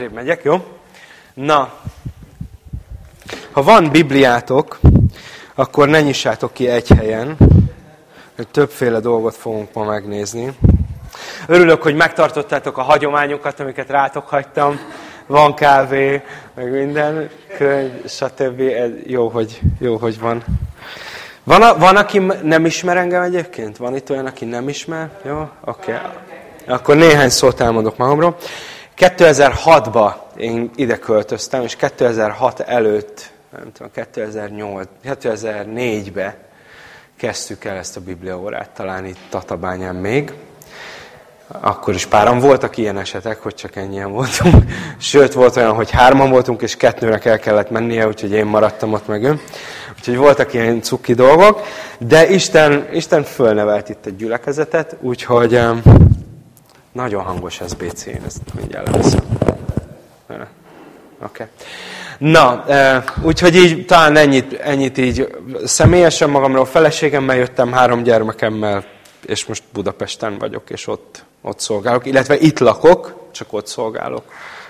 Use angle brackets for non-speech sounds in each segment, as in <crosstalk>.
Én megyek, jó? Na, ha van Bibliátok, akkor ne nyissátok ki egy helyen, hogy többféle dolgot fogunk ma megnézni. Örülök, hogy megtartottátok a hagyományokat, amiket rátok hagytam. Van kávé, meg minden, könyv, stb. Jó, hogy, jó, hogy van. Van, a, van, aki nem ismer engem egyébként? Van itt olyan, aki nem ismer? Jó? Oké. Okay. Akkor néhány szót elmondok magamról. 2006-ba én ide költöztem, és 2006 előtt, nem tudom, 2008, 2004-be kezdtük el ezt a bibliaórát, talán itt Tatabányán még. Akkor is páran voltak ilyen esetek, hogy csak ennyien voltunk. <laughs> Sőt, volt olyan, hogy hárman voltunk, és kettőnek el kellett mennie, úgyhogy én maradtam ott meg ő. Úgyhogy voltak ilyen cuki dolgok, de Isten, Isten fölnevelt itt egy gyülekezetet, úgyhogy nagyon hangos ez BC, én ezt mindjárt leveszem. Oké. Okay. Na, úgyhogy így talán ennyit, ennyit így személyesen magamról, feleségemmel jöttem, három gyermekemmel, és most Budapesten vagyok, és ott, ott szolgálok, illetve itt lakok, csak ott szolgálok.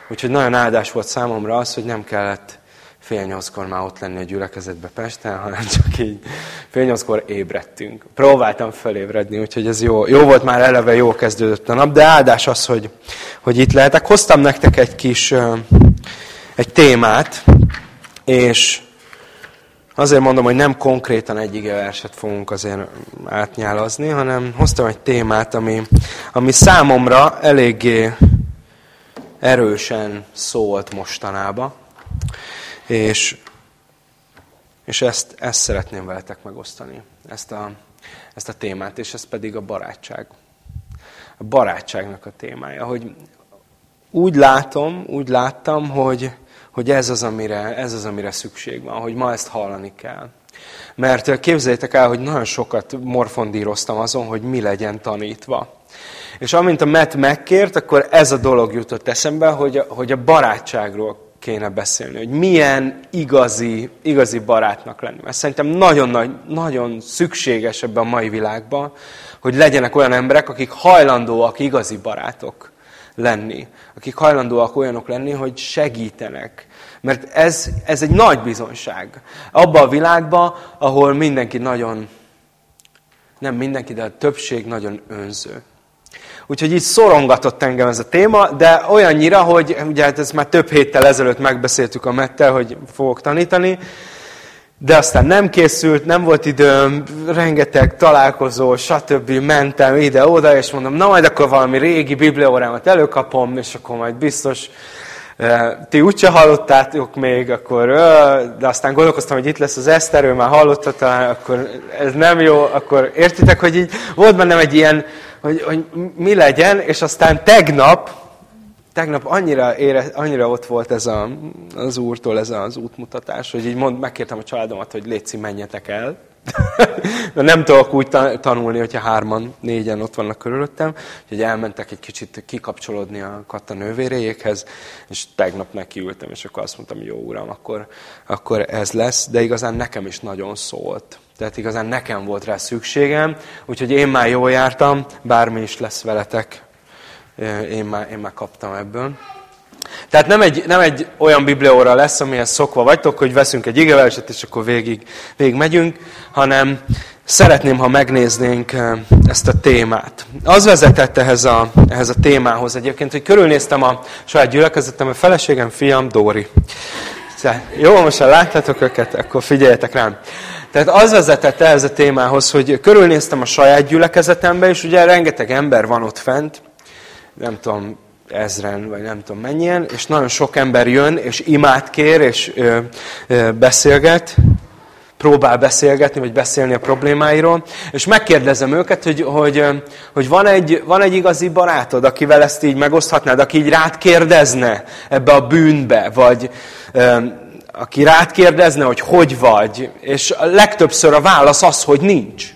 Úgyhogy nagyon áldás volt számomra az, hogy nem kellett fél nyolckor már ott lenni a gyülekezetbe Pesten, hanem <laughs> csak így fél nyolckor ébredtünk. Próbáltam felébredni, úgyhogy ez jó, jó volt már eleve, jó kezdődött a nap, de áldás az, hogy, hogy itt lehetek. Hoztam nektek egy kis egy témát, és azért mondom, hogy nem konkrétan egy verset fogunk azért átnyálazni, hanem hoztam egy témát, ami, ami számomra eléggé erősen szólt mostanában. És, és ezt, ezt szeretném veletek megosztani, ezt a, ezt a témát, és ez pedig a barátság. A barátságnak a témája, hogy úgy látom, úgy láttam, hogy, hogy ez, az, amire, ez az, amire szükség van, hogy ma ezt hallani kell. Mert képzeljétek el, hogy nagyon sokat morfondíroztam azon, hogy mi legyen tanítva. És amint a Matt megkért, akkor ez a dolog jutott eszembe, hogy a, hogy a barátságról kéne beszélni, hogy milyen igazi, igazi barátnak lenni. Mert szerintem nagyon, nagy, nagyon szükséges ebben a mai világban, hogy legyenek olyan emberek, akik hajlandóak igazi barátok lenni. Akik hajlandóak olyanok lenni, hogy segítenek. Mert ez, ez egy nagy bizonság. Abba a világban, ahol mindenki nagyon, nem mindenki, de a többség nagyon önző. Úgyhogy így szorongatott engem ez a téma, de olyannyira, hogy ugye hát ezt már több héttel ezelőtt megbeszéltük a Mettel, hogy fogok tanítani, de aztán nem készült, nem volt időm, rengeteg találkozó, stb. mentem ide-oda, és mondom, na majd akkor valami régi bibliaórámat előkapom, és akkor majd biztos ti úgyse hallottátok még, akkor, de aztán gondolkoztam, hogy itt lesz az Eszter, ő már hallotta talán, akkor ez nem jó, akkor értitek, hogy így volt bennem egy ilyen, hogy, hogy mi legyen, és aztán tegnap, tegnap annyira, ére, annyira ott volt ez a, az úrtól ez az útmutatás, hogy így mond, megkértem a családomat, hogy létszi, menjetek el. Nem tudok úgy tanulni, hogyha hárman, négyen ott vannak körülöttem, hogy elmentek egy kicsit kikapcsolódni a Katta nővéréjékhez, és tegnap nekiültem, és akkor azt mondtam, jó uram, akkor, akkor ez lesz, de igazán nekem is nagyon szólt. Tehát igazán nekem volt rá szükségem, úgyhogy én már jól jártam, bármi is lesz veletek, én már, én már kaptam ebből. Tehát nem egy, nem egy olyan biblióra lesz, amihez szokva vagytok, hogy veszünk egy igeverset, és akkor végig, végig megyünk, hanem szeretném, ha megnéznénk ezt a témát. Az vezetett ehhez a, ehhez a témához egyébként, hogy körülnéztem a saját gyülekezetem, a feleségem, fiam, Dóri. Jó, most ha láttátok őket, akkor figyeljetek rám. Tehát az vezetett ehhez a témához, hogy körülnéztem a saját gyülekezetembe, és ugye rengeteg ember van ott fent, nem tudom, ezren, vagy nem tudom mennyien, és nagyon sok ember jön, és imát kér, és ö, ö, beszélget, próbál beszélgetni, vagy beszélni a problémáiról, és megkérdezem őket, hogy, hogy, hogy van, egy, van egy igazi barátod, akivel ezt így megoszthatnád, aki így rád kérdezne ebbe a bűnbe, vagy ö, aki rád kérdezne, hogy hogy vagy, és a legtöbbször a válasz az, hogy nincs.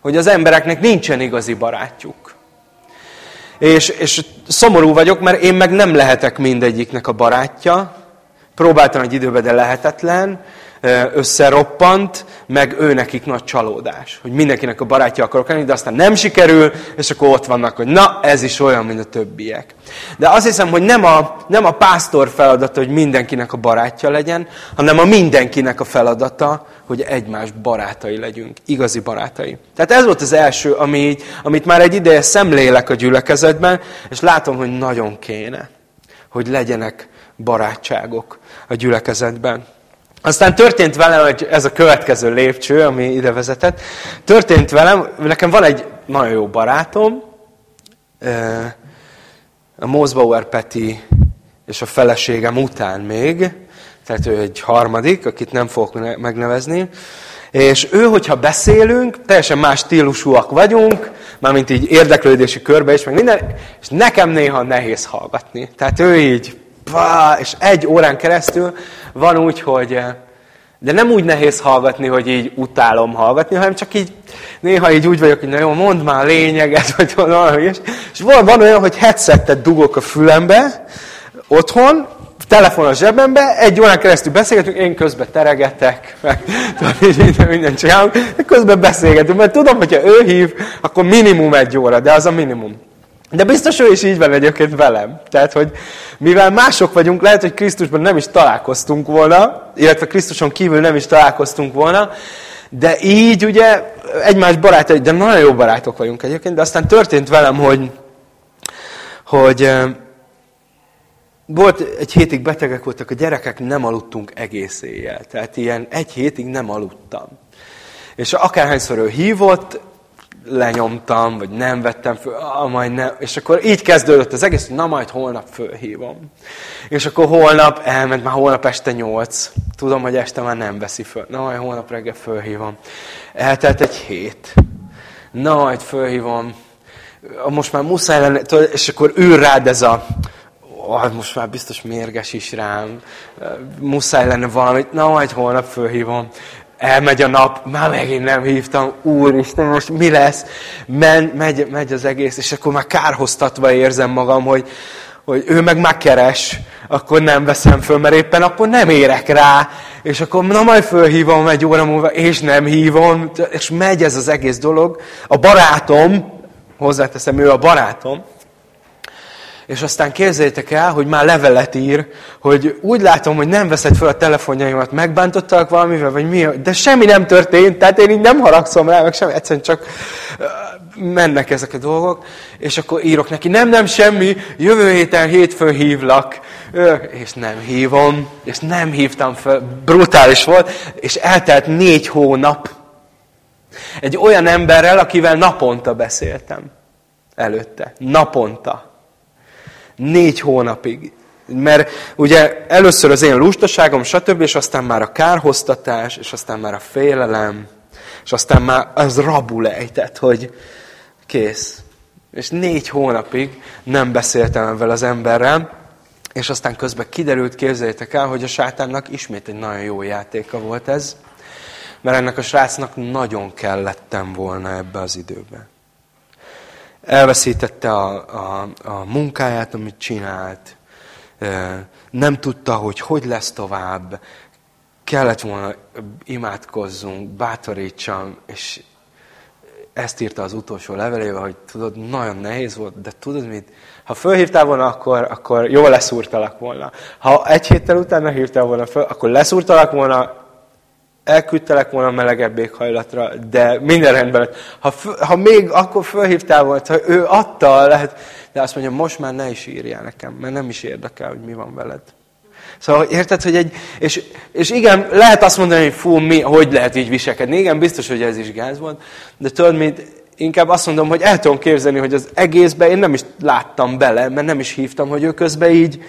Hogy az embereknek nincsen igazi barátjuk. És, és szomorú vagyok, mert én meg nem lehetek mindegyiknek a barátja. Próbáltam egy időben, de lehetetlen. Összeroppant, meg ő nekik nagy csalódás, hogy mindenkinek a barátja akarok lenni, de aztán nem sikerül, és akkor ott vannak, hogy na, ez is olyan, mint a többiek. De azt hiszem, hogy nem a, nem a pásztor feladata, hogy mindenkinek a barátja legyen, hanem a mindenkinek a feladata, hogy egymás barátai legyünk, igazi barátai. Tehát ez volt az első, ami, amit már egy ideje szemlélek a gyülekezetben, és látom, hogy nagyon kéne, hogy legyenek barátságok a gyülekezetben. Aztán történt velem, hogy ez a következő lépcső, ami ide vezetett. Történt velem, nekem van egy nagyon jó barátom, a Mosbauer Peti és a feleségem után még, tehát ő egy harmadik, akit nem fogok megnevezni, és ő, hogyha beszélünk, teljesen más stílusúak vagyunk, mármint így érdeklődési körbe is, meg minden, és nekem néha nehéz hallgatni. Tehát ő így, pá, és egy órán keresztül van úgy, hogy de nem úgy nehéz hallgatni, hogy így utálom hallgatni, hanem csak így néha így úgy vagyok, hogy na jó, mondd már a lényeget, <laughs> vagy valami is. És van, van olyan, hogy headsetet dugok a fülembe, otthon, telefon a zsebembe, egy órán keresztül beszélgetünk, én közben teregetek, meg <laughs> minden, minden csinálunk, de közben beszélgetünk, mert tudom, hogyha ő hív, akkor minimum egy óra, de az a minimum. De biztos ő is így van egyébként velem. Tehát, hogy mivel mások vagyunk, lehet, hogy Krisztusban nem is találkoztunk volna, illetve Krisztuson kívül nem is találkoztunk volna, de így ugye egymás barátai, de nagyon jó barátok vagyunk egyébként, de aztán történt velem, hogy, hogy volt egy hétig betegek voltak a gyerekek, nem aludtunk egész éjjel. Tehát ilyen egy hétig nem aludtam. És akárhányszor ő hívott, lenyomtam, vagy nem vettem föl, ah, majd nem. És akkor így kezdődött az egész, hogy na majd holnap fölhívom. És akkor holnap elment, már holnap este nyolc. Tudom, hogy este már nem veszi föl. Na majd holnap reggel fölhívom. Eltelt egy hét. Na majd fölhívom. Most már muszáj lenne, és akkor ül rád ez a, oh, most már biztos mérges is rám, muszáj lenne valamit, na majd holnap fölhívom elmegy a nap, már megint nem hívtam, úristen, most mi lesz? Men, megy, megy az egész, és akkor már kárhoztatva érzem magam, hogy, hogy ő meg megkeres, akkor nem veszem föl, mert éppen akkor nem érek rá, és akkor na majd fölhívom egy óra múlva, és nem hívom, és megy ez az egész dolog. A barátom, hozzáteszem, ő a barátom, és aztán képzeljétek el, hogy már levelet ír, hogy úgy látom, hogy nem veszed fel a telefonjaimat, megbántottak valamivel, vagy mi, de semmi nem történt, tehát én így nem haragszom rá, meg semmi, egyszerűen csak mennek ezek a dolgok, és akkor írok neki, nem, nem, semmi, jövő héten hétfőn hívlak, és nem hívom, és nem hívtam fel, brutális volt, és eltelt négy hónap. Egy olyan emberrel, akivel naponta beszéltem előtte. Naponta. Négy hónapig. Mert ugye először az én lustaságom, stb., és aztán már a kárhoztatás, és aztán már a félelem, és aztán már az rabul ejtett, hogy kész. És négy hónapig nem beszéltem ebben az emberrel, és aztán közben kiderült, képzeljétek el, hogy a sátánnak ismét egy nagyon jó játéka volt ez, mert ennek a srácnak nagyon kellettem volna ebbe az időbe elveszítette a, a, a munkáját, amit csinált, nem tudta, hogy hogy lesz tovább, kellett volna imádkozzunk, bátorítsam, és ezt írta az utolsó levelébe, hogy tudod, nagyon nehéz volt, de tudod mit? Ha fölhívtál volna, akkor, akkor jól leszúrtalak volna. Ha egy héttel utána hívtál volna föl, akkor leszúrtalak volna, elküldtelek volna melegebb éghajlatra, de minden rendben lett. Ha, ha még akkor fölhívtál volt, ha ő adta, lehet, de azt mondja, most már ne is írjál nekem, mert nem is érdekel, hogy mi van veled. Szóval érted, hogy egy, és, és igen, lehet azt mondani, hogy fú, mi, hogy lehet így viselkedni. Igen, biztos, hogy ez is gáz volt, de tudod, mint, inkább azt mondom, hogy el tudom képzelni, hogy az egészben én nem is láttam bele, mert nem is hívtam, hogy ő közben így,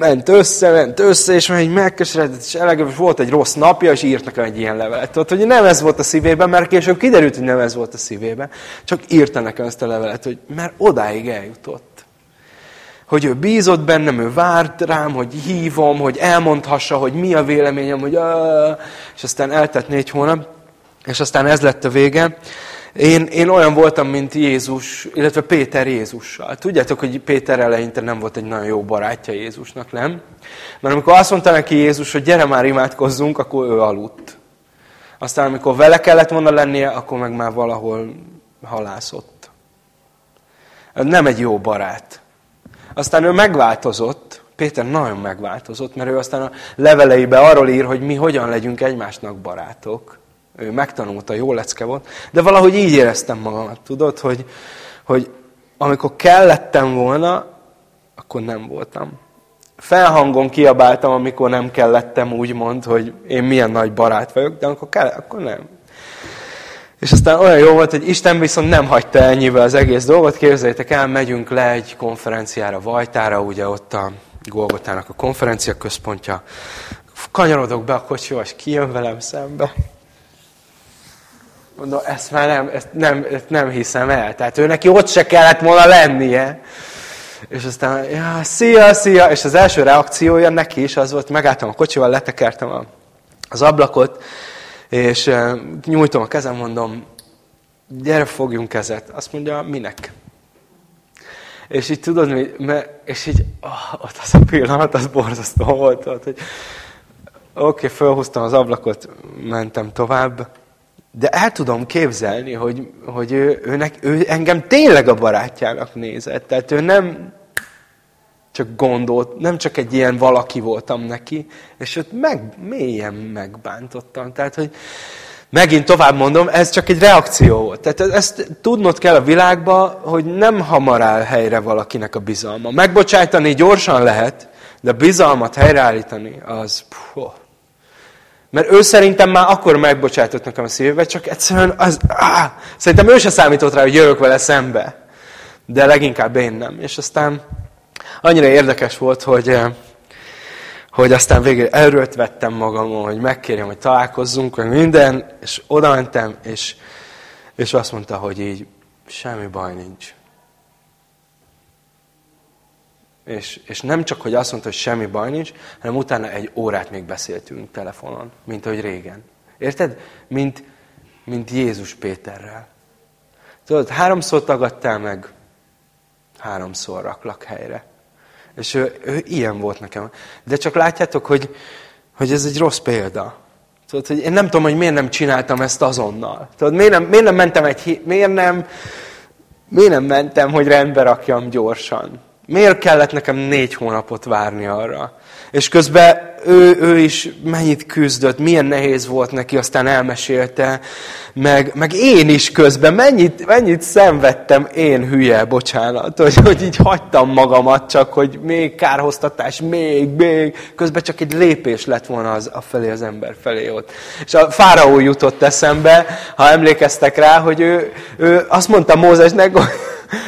ment össze, ment össze, és már egy megkeseredett, és elegem, volt egy rossz napja, és írt nekem egy ilyen levelet. Tudod, hogy nem ez volt a szívében, mert később kiderült, hogy nem ez volt a szívében. Csak írta nekem ezt a levelet, hogy mert odáig eljutott. Hogy ő bízott bennem, ő várt rám, hogy hívom, hogy elmondhassa, hogy mi a véleményem, hogy és aztán eltett négy hónap, és aztán ez lett a vége. Én, én olyan voltam, mint Jézus, illetve Péter Jézussal. Tudjátok, hogy Péter eleinte nem volt egy nagyon jó barátja Jézusnak, nem? Mert amikor azt mondta neki Jézus, hogy gyere már imádkozzunk, akkor ő aludt. Aztán amikor vele kellett volna lennie, akkor meg már valahol halászott. Nem egy jó barát. Aztán ő megváltozott, Péter nagyon megváltozott, mert ő aztán a leveleibe arról ír, hogy mi hogyan legyünk egymásnak barátok. Ő megtanulta, jó lecke volt. De valahogy így éreztem magamat, tudod, hogy, hogy amikor kellettem volna, akkor nem voltam. Felhangon kiabáltam, amikor nem kellettem, úgymond, hogy én milyen nagy barát vagyok, de amikor kell, akkor nem. És aztán olyan jó volt, hogy Isten viszont nem hagyta ennyivel az egész dolgot. Képzeljétek el, megyünk le egy konferenciára, Vajtára, ugye ott a Golgotának a konferencia központja. Kanyarodok be a kocsiba, és kijön velem szembe. Mondom, ezt már nem, ezt nem, ezt nem hiszem el. Tehát ő neki ott se kellett volna lennie. És aztán, ja, szia, szia, és az első reakciója neki is az volt, megálltam a kocsival, letekertem az ablakot, és nyújtom a kezem, mondom, gyere, fogjunk kezet. Azt mondja, minek? És így tudod, mi, és így, oh, ott az a pillanat, az borzasztó volt, ott, hogy oké, okay, felhúztam az ablakot, mentem tovább, de el tudom képzelni, hogy, hogy ő, őnek, ő engem tényleg a barátjának nézett. Tehát ő nem csak gondolt, nem csak egy ilyen valaki voltam neki, és őt meg, mélyen megbántottam. Tehát, hogy megint tovább mondom, ez csak egy reakció volt. Tehát ezt tudnod kell a világba, hogy nem hamar áll helyre valakinek a bizalma. Megbocsájtani gyorsan lehet, de bizalmat helyreállítani, az... Puh, mert ő szerintem már akkor megbocsájtott nekem a szívébe, csak egyszerűen az... Áh, szerintem ő se számított rá, hogy jövök vele szembe. De leginkább én nem. És aztán annyira érdekes volt, hogy, eh, hogy aztán végül erőt vettem magamon, hogy megkérjem, hogy találkozzunk, hogy minden, és oda mentem, és, és azt mondta, hogy így semmi baj nincs. És, és nem csak, hogy azt mondta, hogy semmi baj nincs, hanem utána egy órát még beszéltünk telefonon, mint ahogy régen. Érted? Mint, mint Jézus Péterrel. Tudod, háromszor tagadtál meg, háromszor raklak helyre. És ő, ő ilyen volt nekem. De csak látjátok, hogy, hogy ez egy rossz példa. Tudod, hogy én nem tudom, hogy miért nem csináltam ezt azonnal. Tudod, miért nem, miért nem mentem egy miért nem, miért nem mentem, hogy rendbe rakjam gyorsan. Miért kellett nekem négy hónapot várni arra? És közben ő, ő is mennyit küzdött, milyen nehéz volt neki, aztán elmesélte, meg, meg én is közben mennyit, mennyit szenvedtem én hülye, bocsánat, hogy, hogy így hagytam magamat csak, hogy még kárhoztatás, még, még, közben csak egy lépés lett volna az, a felé az ember felé ott. És a fáraó jutott eszembe, ha emlékeztek rá, hogy ő, ő azt mondta Mózesnek,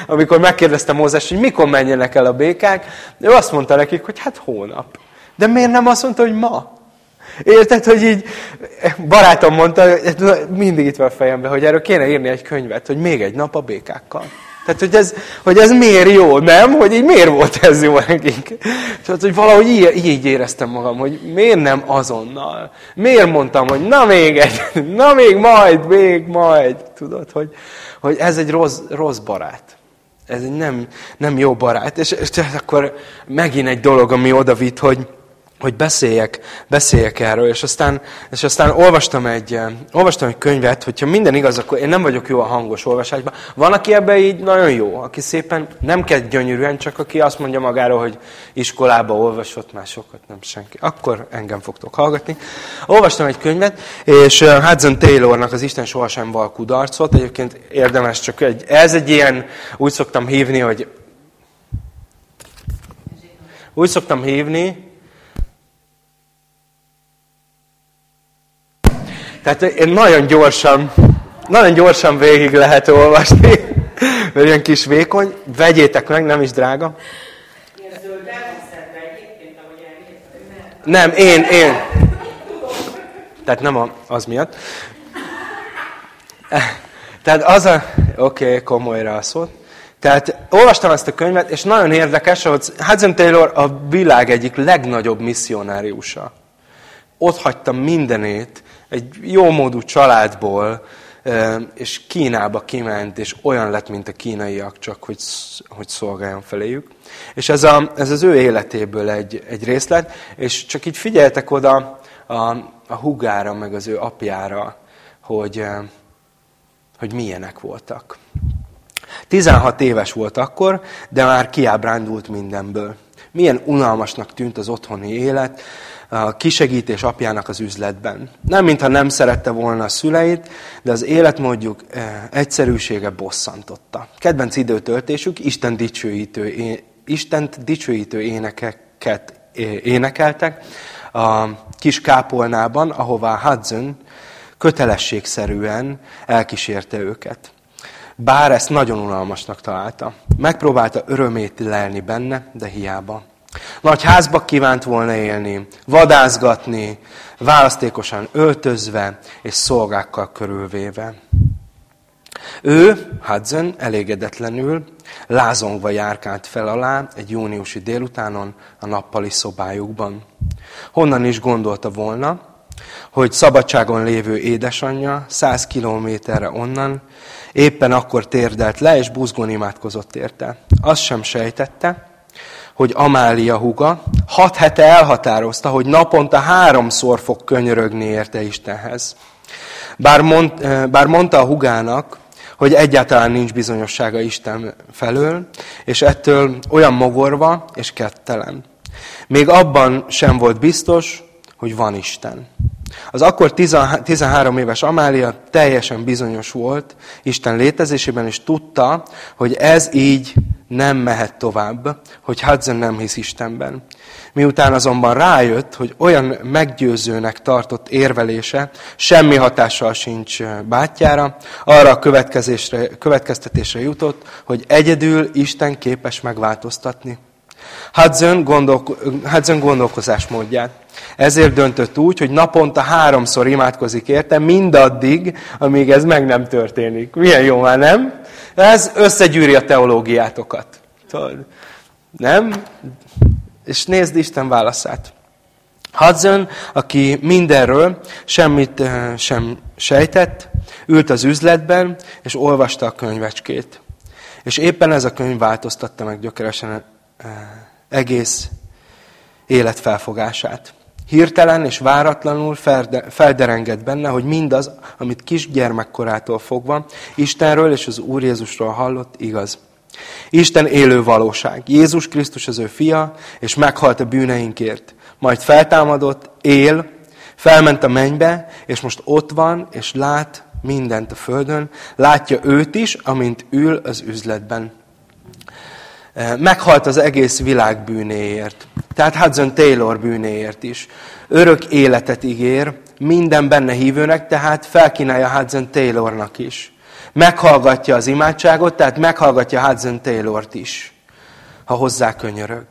amikor megkérdezte Mózes, hogy mikor menjenek el a békák, ő azt mondta nekik, hogy hát hónap. De miért nem azt mondta, hogy ma? Érted, hogy így barátom mondta, mindig itt van a fejemben, hogy erről kéne írni egy könyvet, hogy még egy nap a békákkal. Tehát, hogy ez, hogy ez miért jó, nem? Hogy így miért volt ez jó nekik? Tehát, hogy valahogy így, így éreztem magam, hogy miért nem azonnal? Miért mondtam, hogy na még egy, <laughs> na még majd, még majd. Tudod, hogy, hogy ez egy rossz, rossz barát. Ez egy nem, nem jó barát. És, és akkor megint egy dolog, ami oda vitt, hogy, hogy beszéljek, beszéljek erről, és aztán, és aztán olvastam, egy, eh, olvastam egy könyvet, hogyha minden igaz, akkor én nem vagyok jó a hangos olvasásban. Van, aki ebben így nagyon jó, aki szépen, nem kell gyönyörűen, csak aki azt mondja magáról, hogy iskolába olvasott, már sokat nem senki. Akkor engem fogtok hallgatni. Olvastam egy könyvet, és eh, Hudson Taylornak az Isten sohasem val kudarcot, egyébként érdemes csak egy, ez egy ilyen, úgy szoktam hívni, hogy úgy szoktam hívni, Tehát én nagyon gyorsan, nagyon gyorsan végig lehet olvasni, mert ilyen kis vékony. Vegyétek meg, nem is drága. Nem, én, én. Tehát nem a, az miatt. Tehát az a... Oké, okay, komolyra szólt. Tehát olvastam ezt a könyvet, és nagyon érdekes, hogy Hudson Taylor a világ egyik legnagyobb misszionáriusa. Ott hagytam mindenét, egy jó módú családból és Kínába kiment, és olyan lett, mint a kínaiak, csak hogy, hogy szolgáljon feléjük. És ez, a, ez az ő életéből egy, egy részlet, és csak így figyeltek oda a, a hugára, meg az ő apjára, hogy, hogy milyenek voltak. 16 éves volt akkor, de már kiábrándult mindenből. Milyen unalmasnak tűnt az otthoni élet, kisegítés apjának az üzletben. Nem, mintha nem szerette volna a szüleit, de az életmódjuk eh, egyszerűsége bosszantotta. Kedvenc időtöltésük Isten dicsőítő, Istent dicsőítő énekeket énekeltek a kis kápolnában, ahová Hudson kötelességszerűen elkísérte őket. Bár ezt nagyon unalmasnak találta. Megpróbálta örömét lelni benne, de hiába. Nagy házba kívánt volna élni, vadászgatni, választékosan öltözve és szolgákkal körülvéve. Ő, Hudson, elégedetlenül, lázongva járkált fel alá egy júniusi délutánon a nappali szobájukban. Honnan is gondolta volna, hogy szabadságon lévő édesanyja száz kilométerre onnan éppen akkor térdelt le, és buzgón imádkozott érte. Azt sem sejtette, hogy Amália huga hat hete elhatározta, hogy naponta háromszor fog könyörögni érte Istenhez. Bár, mond, bár mondta a hugának, hogy egyáltalán nincs bizonyossága Isten felől, és ettől olyan mogorva és kettelen. Még abban sem volt biztos, hogy van Isten. Az akkor 13 éves Amália teljesen bizonyos volt Isten létezésében, és tudta, hogy ez így nem mehet tovább, hogy Hudson nem hisz Istenben. Miután azonban rájött, hogy olyan meggyőzőnek tartott érvelése semmi hatással sincs bátyjára, arra a következésre, következtetésre jutott, hogy egyedül Isten képes megváltoztatni. Hudson, gondolko, Hudson gondolkozásmódját. Ezért döntött úgy, hogy naponta háromszor imádkozik érte, mindaddig, amíg ez meg nem történik. Milyen jó már, nem? Ez összegyűri a teológiátokat. Nem? És nézd Isten válaszát. Hudson, aki mindenről semmit sem sejtett, ült az üzletben, és olvasta a könyvecskét. És éppen ez a könyv változtatta meg gyökeresen egész életfelfogását. Hirtelen és váratlanul felderengett benne, hogy mindaz, amit kisgyermekkorától fogva Istenről és az Úr Jézusról hallott, igaz. Isten élő valóság. Jézus Krisztus az ő fia, és meghalt a bűneinkért. Majd feltámadott, él, felment a mennybe, és most ott van, és lát mindent a földön. Látja őt is, amint ül az üzletben. Eh, meghalt az egész világ bűnéért. Tehát Hudson Taylor bűnéért is. Örök életet ígér minden benne hívőnek, tehát felkínálja Hudson Taylornak is. Meghallgatja az imádságot, tehát meghallgatja Hudson Taylort is, ha hozzá könyörög.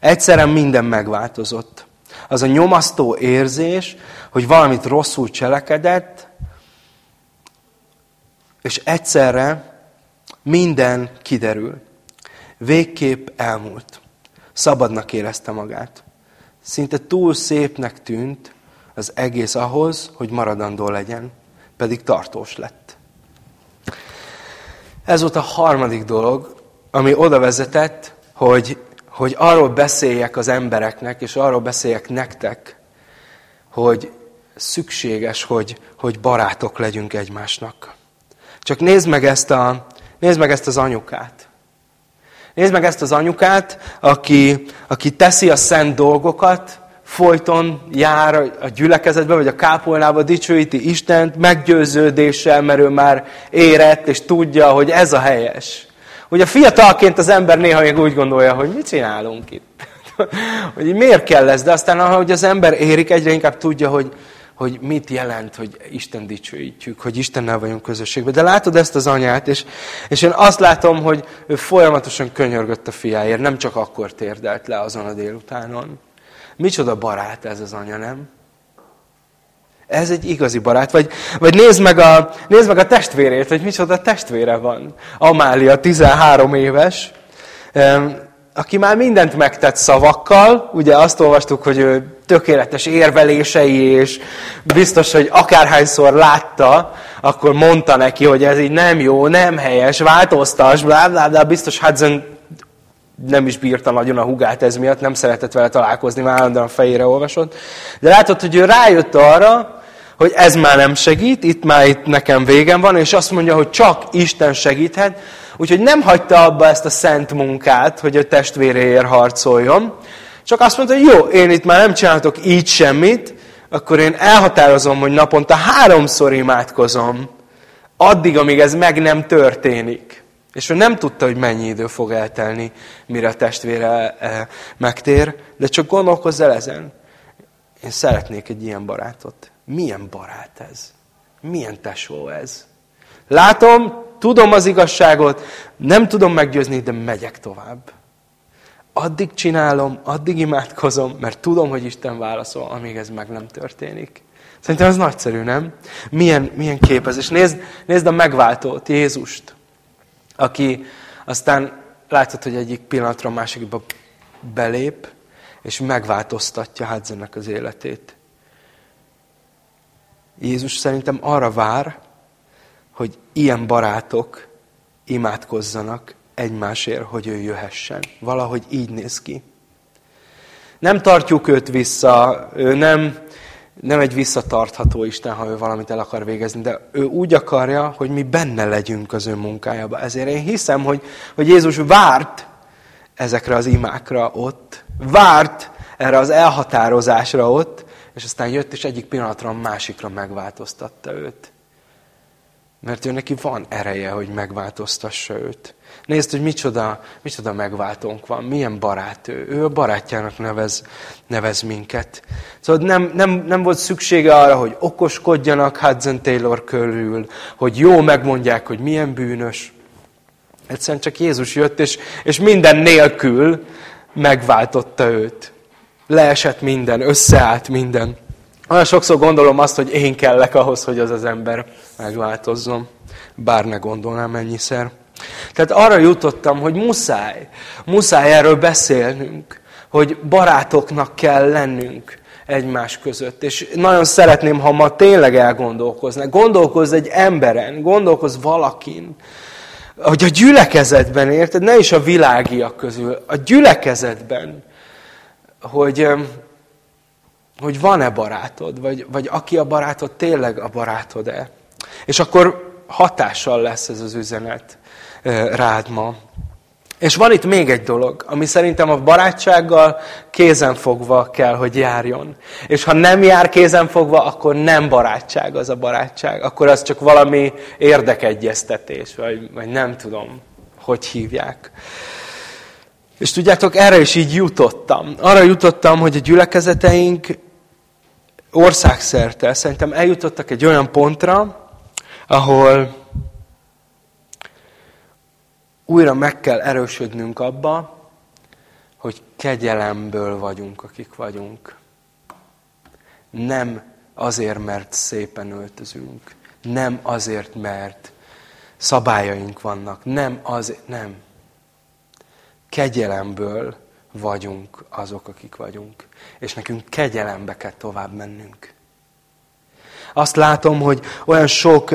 Egyszerűen minden megváltozott. Az a nyomasztó érzés, hogy valamit rosszul cselekedett, és egyszerre minden kiderül. Végképp elmúlt. Szabadnak érezte magát. Szinte túl szépnek tűnt az egész ahhoz, hogy maradandó legyen, pedig tartós lett. Ez volt a harmadik dolog, ami oda vezetett, hogy, hogy arról beszéljek az embereknek, és arról beszéljek nektek, hogy szükséges, hogy, hogy barátok legyünk egymásnak. Csak nézd meg ezt, a, nézd meg ezt az anyukát. Nézd meg ezt az anyukát, aki, aki teszi a szent dolgokat, folyton jár a gyülekezetbe, vagy a kápolnába, dicsőíti Istent meggyőződéssel, mert ő már érett, és tudja, hogy ez a helyes. Ugye fiatalként az ember néha még úgy gondolja, hogy mit csinálunk itt? <laughs> hogy miért kell ez? De aztán, ahogy az ember érik, egyre inkább tudja, hogy, hogy mit jelent, hogy Isten dicsőítjük, hogy Istennel vagyunk közösségben. De látod ezt az anyát, és, és én azt látom, hogy ő folyamatosan könyörgött a fiáért, nem csak akkor térdelt le azon a délutánon. Micsoda barát ez az anya, nem? Ez egy igazi barát. Vagy, vagy nézd, meg a, nézd meg a testvérét, hogy micsoda testvére van. Amália, 13 éves. Aki már mindent megtett szavakkal, ugye azt olvastuk, hogy ő tökéletes érvelései, és biztos, hogy akárhányszor látta, akkor mondta neki, hogy ez így nem jó, nem helyes, változtas, blá, blá, blá, biztos Hudson nem is bírta nagyon a hugát ez miatt, nem szeretett vele találkozni, már állandóan fejére olvasott. De látod, hogy ő rájött arra, hogy ez már nem segít, itt már itt nekem végem van, és azt mondja, hogy csak Isten segíthet, úgyhogy nem hagyta abba ezt a szent munkát, hogy a testvéréért harcoljon, csak azt mondta, hogy jó, én itt már nem csinálhatok így semmit, akkor én elhatározom, hogy naponta háromszor imádkozom, addig, amíg ez meg nem történik. És ő nem tudta, hogy mennyi idő fog eltelni, mire a testvére eh, megtér, de csak gondolkozz el ezen. Én szeretnék egy ilyen barátot. Milyen barát ez? Milyen tesó ez? Látom, tudom az igazságot, nem tudom meggyőzni, de megyek tovább. Addig csinálom, addig imádkozom, mert tudom, hogy Isten válaszol, amíg ez meg nem történik. Szerintem ez nagyszerű, nem? Milyen, milyen kép ez. És nézd, nézd a megváltót, Jézust, aki aztán látod, hogy egyik pillanatra a másikba belép, és megváltoztatja Hadzonnak az életét. Jézus szerintem arra vár, hogy ilyen barátok imádkozzanak egymásért, hogy ő jöhessen. Valahogy így néz ki. Nem tartjuk őt vissza, ő nem, nem egy visszatartható Isten, ha ő valamit el akar végezni, de ő úgy akarja, hogy mi benne legyünk az ő munkájába. Ezért én hiszem, hogy, hogy Jézus várt ezekre az imákra ott, várt erre az elhatározásra ott, és aztán jött, és egyik pillanatra a másikra megváltoztatta őt. Mert ő neki van ereje, hogy megváltoztassa őt. Nézd, hogy micsoda, micsoda megváltónk van, milyen barát ő. Ő a barátjának nevez, nevez minket. Szóval nem, nem, nem volt szüksége arra, hogy okoskodjanak Hudson Taylor körül, hogy jó megmondják, hogy milyen bűnös. Egyszerűen csak Jézus jött, és, és minden nélkül megváltotta őt. Leesett minden, összeállt minden. Olyan sokszor gondolom azt, hogy én kellek ahhoz, hogy az az ember megváltozzon. Bár ne gondolnám ennyiszer. Tehát arra jutottam, hogy muszáj, muszáj erről beszélnünk, hogy barátoknak kell lennünk egymás között. És nagyon szeretném, ha ma tényleg elgondolkoznak. Gondolkozz egy emberen, gondolkozz valakin, hogy a gyülekezetben, érted? Ne is a világiak közül, a gyülekezetben, hogy, hogy van-e barátod, vagy, vagy aki a barátod, tényleg a barátod-e. És akkor hatással lesz ez az üzenet rád ma. És van itt még egy dolog, ami szerintem a barátsággal kézenfogva kell, hogy járjon. És ha nem jár kézenfogva, akkor nem barátság az a barátság. Akkor az csak valami érdekegyeztetés, vagy, vagy nem tudom, hogy hívják. És tudjátok, erre is így jutottam. Arra jutottam, hogy a gyülekezeteink országszerte szerintem eljutottak egy olyan pontra, ahol újra meg kell erősödnünk abba, hogy kegyelemből vagyunk, akik vagyunk. Nem azért, mert szépen öltözünk. Nem azért, mert szabályaink vannak. Nem azért, nem. Kegyelemből vagyunk azok, akik vagyunk. És nekünk kegyelembe kell tovább mennünk. Azt látom, hogy olyan sok,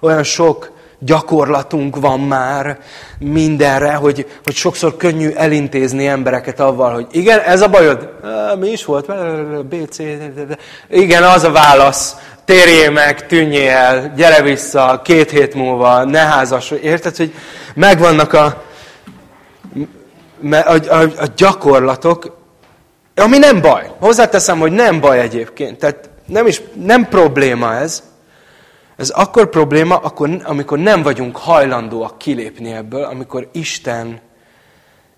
olyan sok gyakorlatunk van már mindenre, hogy, hogy sokszor könnyű elintézni embereket avval, hogy igen, ez a bajod? Mi is volt? B, C, igen, az a válasz. Térjél meg, tűnjél gyere vissza, két hét múlva, ne házas. Érted, hogy megvannak a, a, a, a gyakorlatok, ami nem baj. Hozzáteszem, hogy nem baj egyébként. Tehát nem, is, nem probléma ez, ez akkor probléma, akkor, amikor nem vagyunk hajlandóak kilépni ebből, amikor Isten,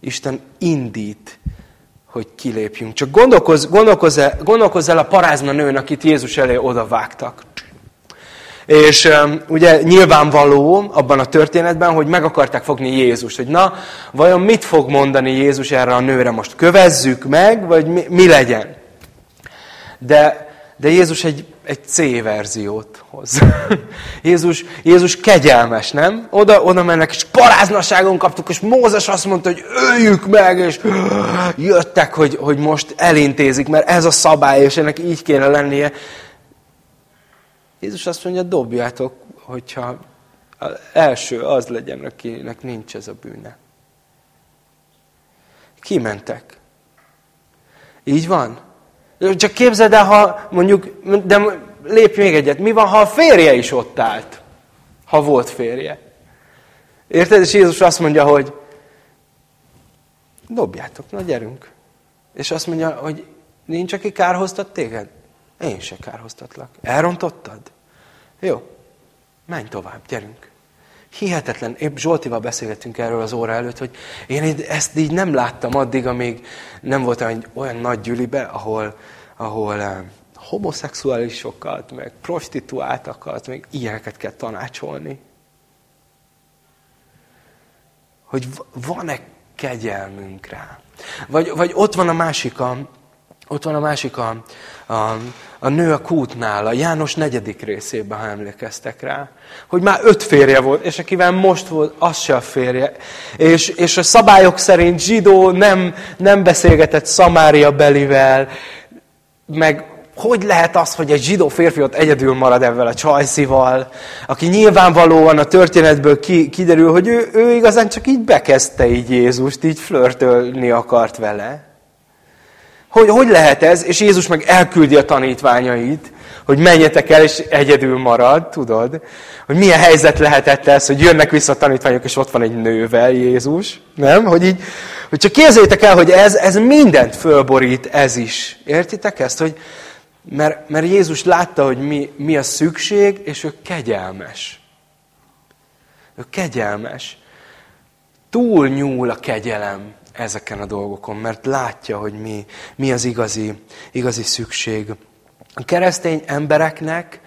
Isten indít, hogy kilépjünk. Csak gondolkozz, gondolkozz, gondolkozz el a parázna nőn, akit Jézus elé odavágtak. És um, ugye nyilvánvaló abban a történetben, hogy meg akarták fogni Jézust, hogy na, vajon mit fog mondani Jézus erre a nőre most? Kövezzük meg, vagy mi, mi legyen? De de Jézus egy, egy C verziót hoz. <laughs> Jézus, Jézus kegyelmes, nem? Oda, oda mennek, és paráznaságon kaptuk, és Mózes azt mondta, hogy öljük meg, és <gasps> jöttek, hogy, hogy most elintézik, mert ez a szabály, és ennek így kéne lennie. Jézus azt mondja, dobjátok, hogyha az első az legyen, akinek nincs ez a bűne. Kimentek. Így van? Csak képzeld el, ha mondjuk, de lépj még egyet, mi van, ha a férje is ott állt? Ha volt férje. Érted? És Jézus azt mondja, hogy dobjátok, na gyerünk. És azt mondja, hogy nincs, aki kárhoztat téged? Én se kárhoztatlak. Elrontottad? Jó, menj tovább, gyerünk. Hihetetlen, épp Zsoltival beszélgettünk erről az óra előtt, hogy én ezt így nem láttam addig, amíg nem voltam egy olyan nagy gyülibe, ahol, ahol eh, homoszexuálisokat, meg prostituáltakat, meg ilyeneket kell tanácsolni. Hogy van-e kegyelmünk rá? Vagy, vagy ott van a másik, ott van a másik a, a, a nő a kútnál, a János negyedik részében, ha emlékeztek rá, hogy már öt férje volt, és akivel most volt, az se a férje. És, és a szabályok szerint zsidó nem, nem beszélgetett Szamária belivel, meg hogy lehet az, hogy egy zsidó férfi ott egyedül marad ebben a csajszival, aki nyilvánvalóan a történetből ki, kiderül, hogy ő, ő igazán csak így bekezdte így Jézust, így flörtölni akart vele. Hogy, hogy lehet ez? És Jézus meg elküldi a tanítványait, hogy menjetek el, és egyedül marad, tudod? Hogy milyen helyzet lehetett ez, hogy jönnek vissza a tanítványok, és ott van egy nővel Jézus, nem? Hogy így, hogy csak képzeljétek el, hogy ez, ez mindent fölborít, ez is. Értitek ezt? Hogy, mert, mert Jézus látta, hogy mi, mi a szükség, és ő kegyelmes. Ő kegyelmes. Túl nyúl a kegyelem ezeken a dolgokon, mert látja, hogy mi, mi az igazi, igazi szükség. A keresztény embereknek,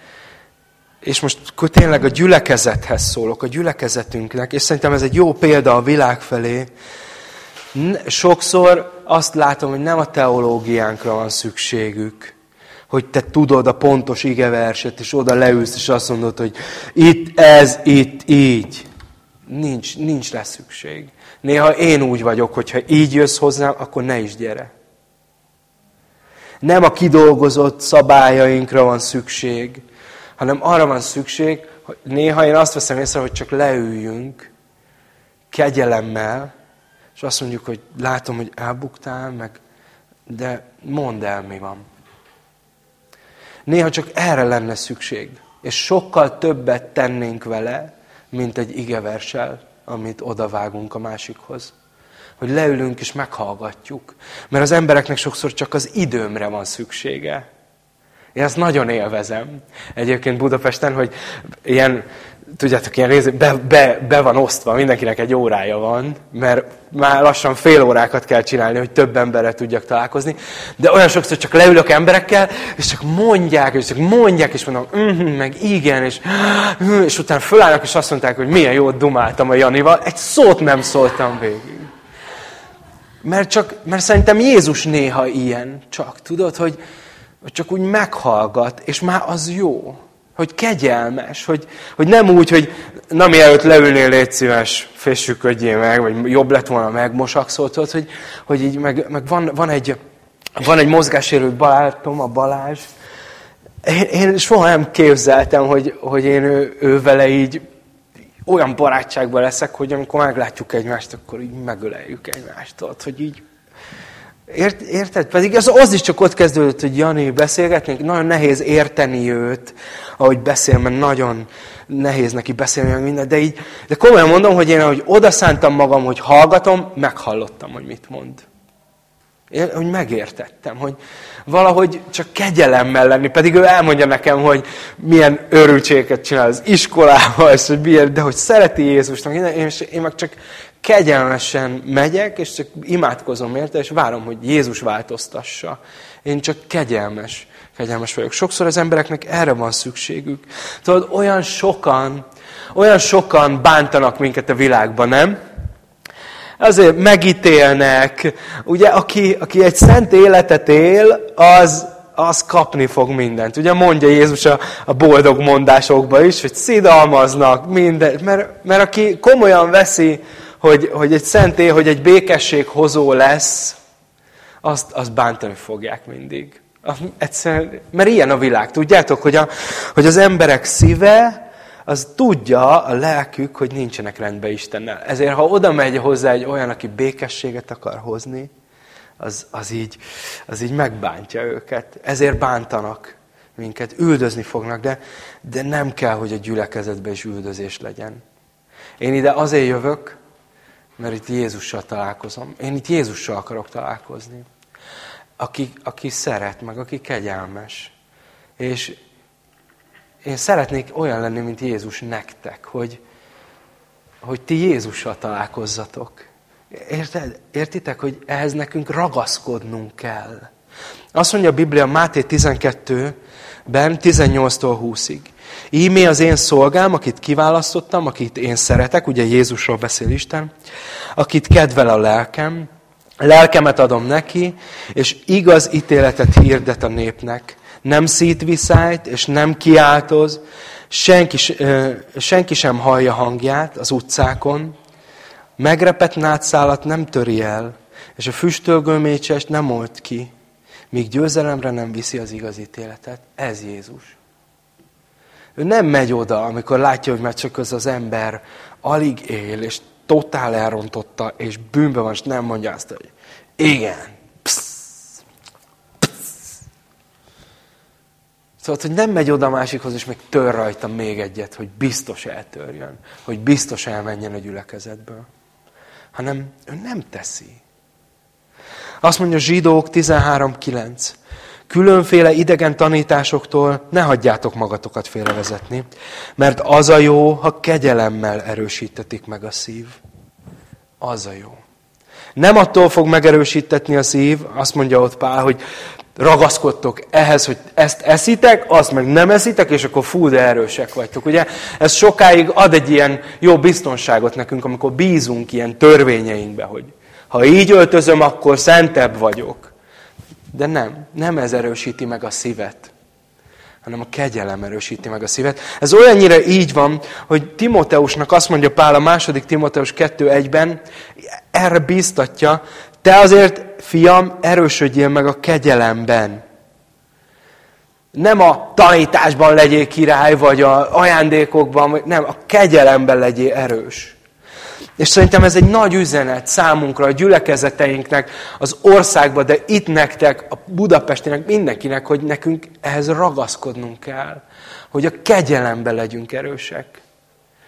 és most tényleg a gyülekezethez szólok, a gyülekezetünknek, és szerintem ez egy jó példa a világ felé, sokszor azt látom, hogy nem a teológiánkra van szükségük, hogy te tudod a pontos igeverset, és oda leülsz, és azt mondod, hogy itt ez, itt így. Nincs, nincs rá szükség. Néha én úgy vagyok, hogyha így jössz hozzám, akkor ne is gyere. Nem a kidolgozott szabályainkra van szükség, hanem arra van szükség, hogy néha én azt veszem észre, hogy csak leüljünk kegyelemmel, és azt mondjuk, hogy látom, hogy elbuktál, meg, de mondd el, mi van. Néha csak erre lenne szükség, és sokkal többet tennénk vele, mint egy igeversel, amit odavágunk a másikhoz. Hogy leülünk és meghallgatjuk. Mert az embereknek sokszor csak az időmre van szüksége. Én ezt nagyon élvezem. Egyébként Budapesten, hogy ilyen tudjátok, ilyen rész, be, be, be van osztva, mindenkinek egy órája van, mert már lassan fél órákat kell csinálni, hogy több emberrel tudjak találkozni, de olyan sokszor csak leülök emberekkel, és csak mondják, és csak mondják, és mondom, uh-huh, meg igen, és, uh, és utána fölállnak, és azt mondták, hogy milyen jót dumáltam a Janival, egy szót nem szóltam végig. Mert, csak, mert szerintem Jézus néha ilyen, csak tudod, hogy, hogy csak úgy meghallgat, és már az jó. Hogy kegyelmes, hogy, hogy nem úgy, hogy na mielőtt leülnél, légy szíves, fésüködjél meg, vagy jobb lett volna megmosakszoltod, hogy, hogy így meg, meg van, van, egy, van egy mozgásérő barátom, a Balázs. Én, én soha nem képzeltem, hogy, hogy én ő, ő vele így olyan barátságban leszek, hogy amikor meglátjuk egymást, akkor így megöleljük egymást. Tudod, hogy így Ért, érted? Pedig az, az is csak ott kezdődött, hogy Jani, beszélgetnénk, nagyon nehéz érteni őt, ahogy beszél, mert nagyon nehéz neki beszélni meg minden, de így, de komolyan mondom, hogy én ahogy odaszántam magam, hogy hallgatom, meghallottam, hogy mit mond. Én, hogy megértettem, hogy valahogy csak kegyelemmel lenni, pedig ő elmondja nekem, hogy milyen örültséget csinál az iskolával, és hogy milyen, de hogy szereti Jézust, és én meg csak kegyelmesen megyek, és csak imádkozom érte, és várom, hogy Jézus változtassa. Én csak kegyelmes, kegyelmes vagyok. Sokszor az embereknek erre van szükségük. Tudod, olyan sokan, olyan sokan bántanak minket a világban, nem? Azért megítélnek. Ugye, aki, aki egy szent életet él, az, az kapni fog mindent. Ugye mondja Jézus a, a boldog mondásokba is, hogy szidalmaznak mindent, mert, mert aki komolyan veszi, hogy, hogy egy szentély, hogy egy békesség hozó lesz, azt, azt bántani fogják mindig. Egyszerűen, mert ilyen a világ. Tudjátok, hogy, a, hogy az emberek szíve, az tudja a lelkük, hogy nincsenek rendben Istennel. Ezért, ha oda megy hozzá egy olyan, aki békességet akar hozni, az, az, így, az így megbántja őket. Ezért bántanak minket, üldözni fognak, de, de nem kell, hogy a gyülekezetben is üldözés legyen. Én ide azért jövök, mert itt Jézussal találkozom. Én itt Jézussal akarok találkozni. Aki, aki szeret, meg aki kegyelmes. És én szeretnék olyan lenni, mint Jézus nektek, hogy, hogy ti Jézussal találkozzatok. Érted? Értitek, hogy ehhez nekünk ragaszkodnunk kell. Azt mondja a Biblia Máté 12-ben, 18-tól 20-ig. Ímé az én szolgám, akit kiválasztottam, akit én szeretek, ugye Jézusról beszél Isten, akit kedvel a lelkem, lelkemet adom neki, és igaz ítéletet hirdet a népnek. Nem szít és nem kiáltoz, senki, senki sem hallja hangját az utcákon, megrepett nátszálat nem töri el, és a füstölgő mécsest nem old ki, míg győzelemre nem viszi az igaz ítéletet. Ez Jézus. Ő nem megy oda, amikor látja, hogy már csak az az ember alig él, és totál elrontotta, és bűnbe van, és nem mondja azt, hogy igen. Szóval, hogy nem megy oda a másikhoz, és még tör rajta még egyet, hogy biztos eltörjön, hogy biztos elmenjen a gyülekezetből. Hanem ő nem teszi. Azt mondja zsidók 13.9. Különféle idegen tanításoktól ne hagyjátok magatokat félrevezetni, mert az a jó, ha kegyelemmel erősítetik meg a szív. Az a jó. Nem attól fog megerősítetni a szív, azt mondja ott Pál, hogy ragaszkodtok ehhez, hogy ezt eszitek, azt meg nem eszitek, és akkor fú, de erősek vagytok. Ugye ez sokáig ad egy ilyen jó biztonságot nekünk, amikor bízunk ilyen törvényeinkbe, hogy ha így öltözöm, akkor szentebb vagyok. De nem, nem ez erősíti meg a szívet, hanem a kegyelem erősíti meg a szívet. Ez olyannyira így van, hogy Timoteusnak azt mondja Pál a második Timoteus 2.1-ben, erre bíztatja, te azért, fiam, erősödjél meg a kegyelemben. Nem a tanításban legyél király, vagy a ajándékokban, nem, a kegyelemben legyél erős. És szerintem ez egy nagy üzenet számunkra, a gyülekezeteinknek, az országban, de itt nektek, a Budapestinek, mindenkinek, hogy nekünk ehhez ragaszkodnunk kell. Hogy a kegyelemben legyünk erősek.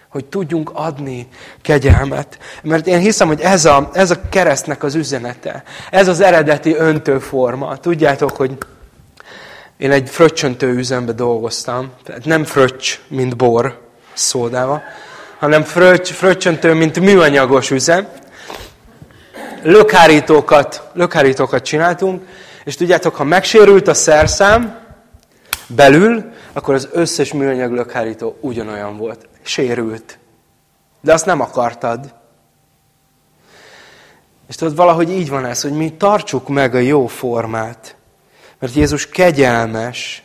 Hogy tudjunk adni kegyelmet. Mert én hiszem, hogy ez a, ez a keresztnek az üzenete. Ez az eredeti öntőforma. Tudjátok, hogy én egy fröccsöntő üzembe dolgoztam. Nem fröccs, mint bor szódával, hanem fröccs, fröccsöntő, mint műanyagos üzem. Lökhárítókat, lökhárítókat csináltunk, és tudjátok, ha megsérült a szerszám belül, akkor az összes műanyag lökhárító ugyanolyan volt. Sérült. De azt nem akartad. És tudod, valahogy így van ez, hogy mi tartsuk meg a jó formát. Mert Jézus kegyelmes.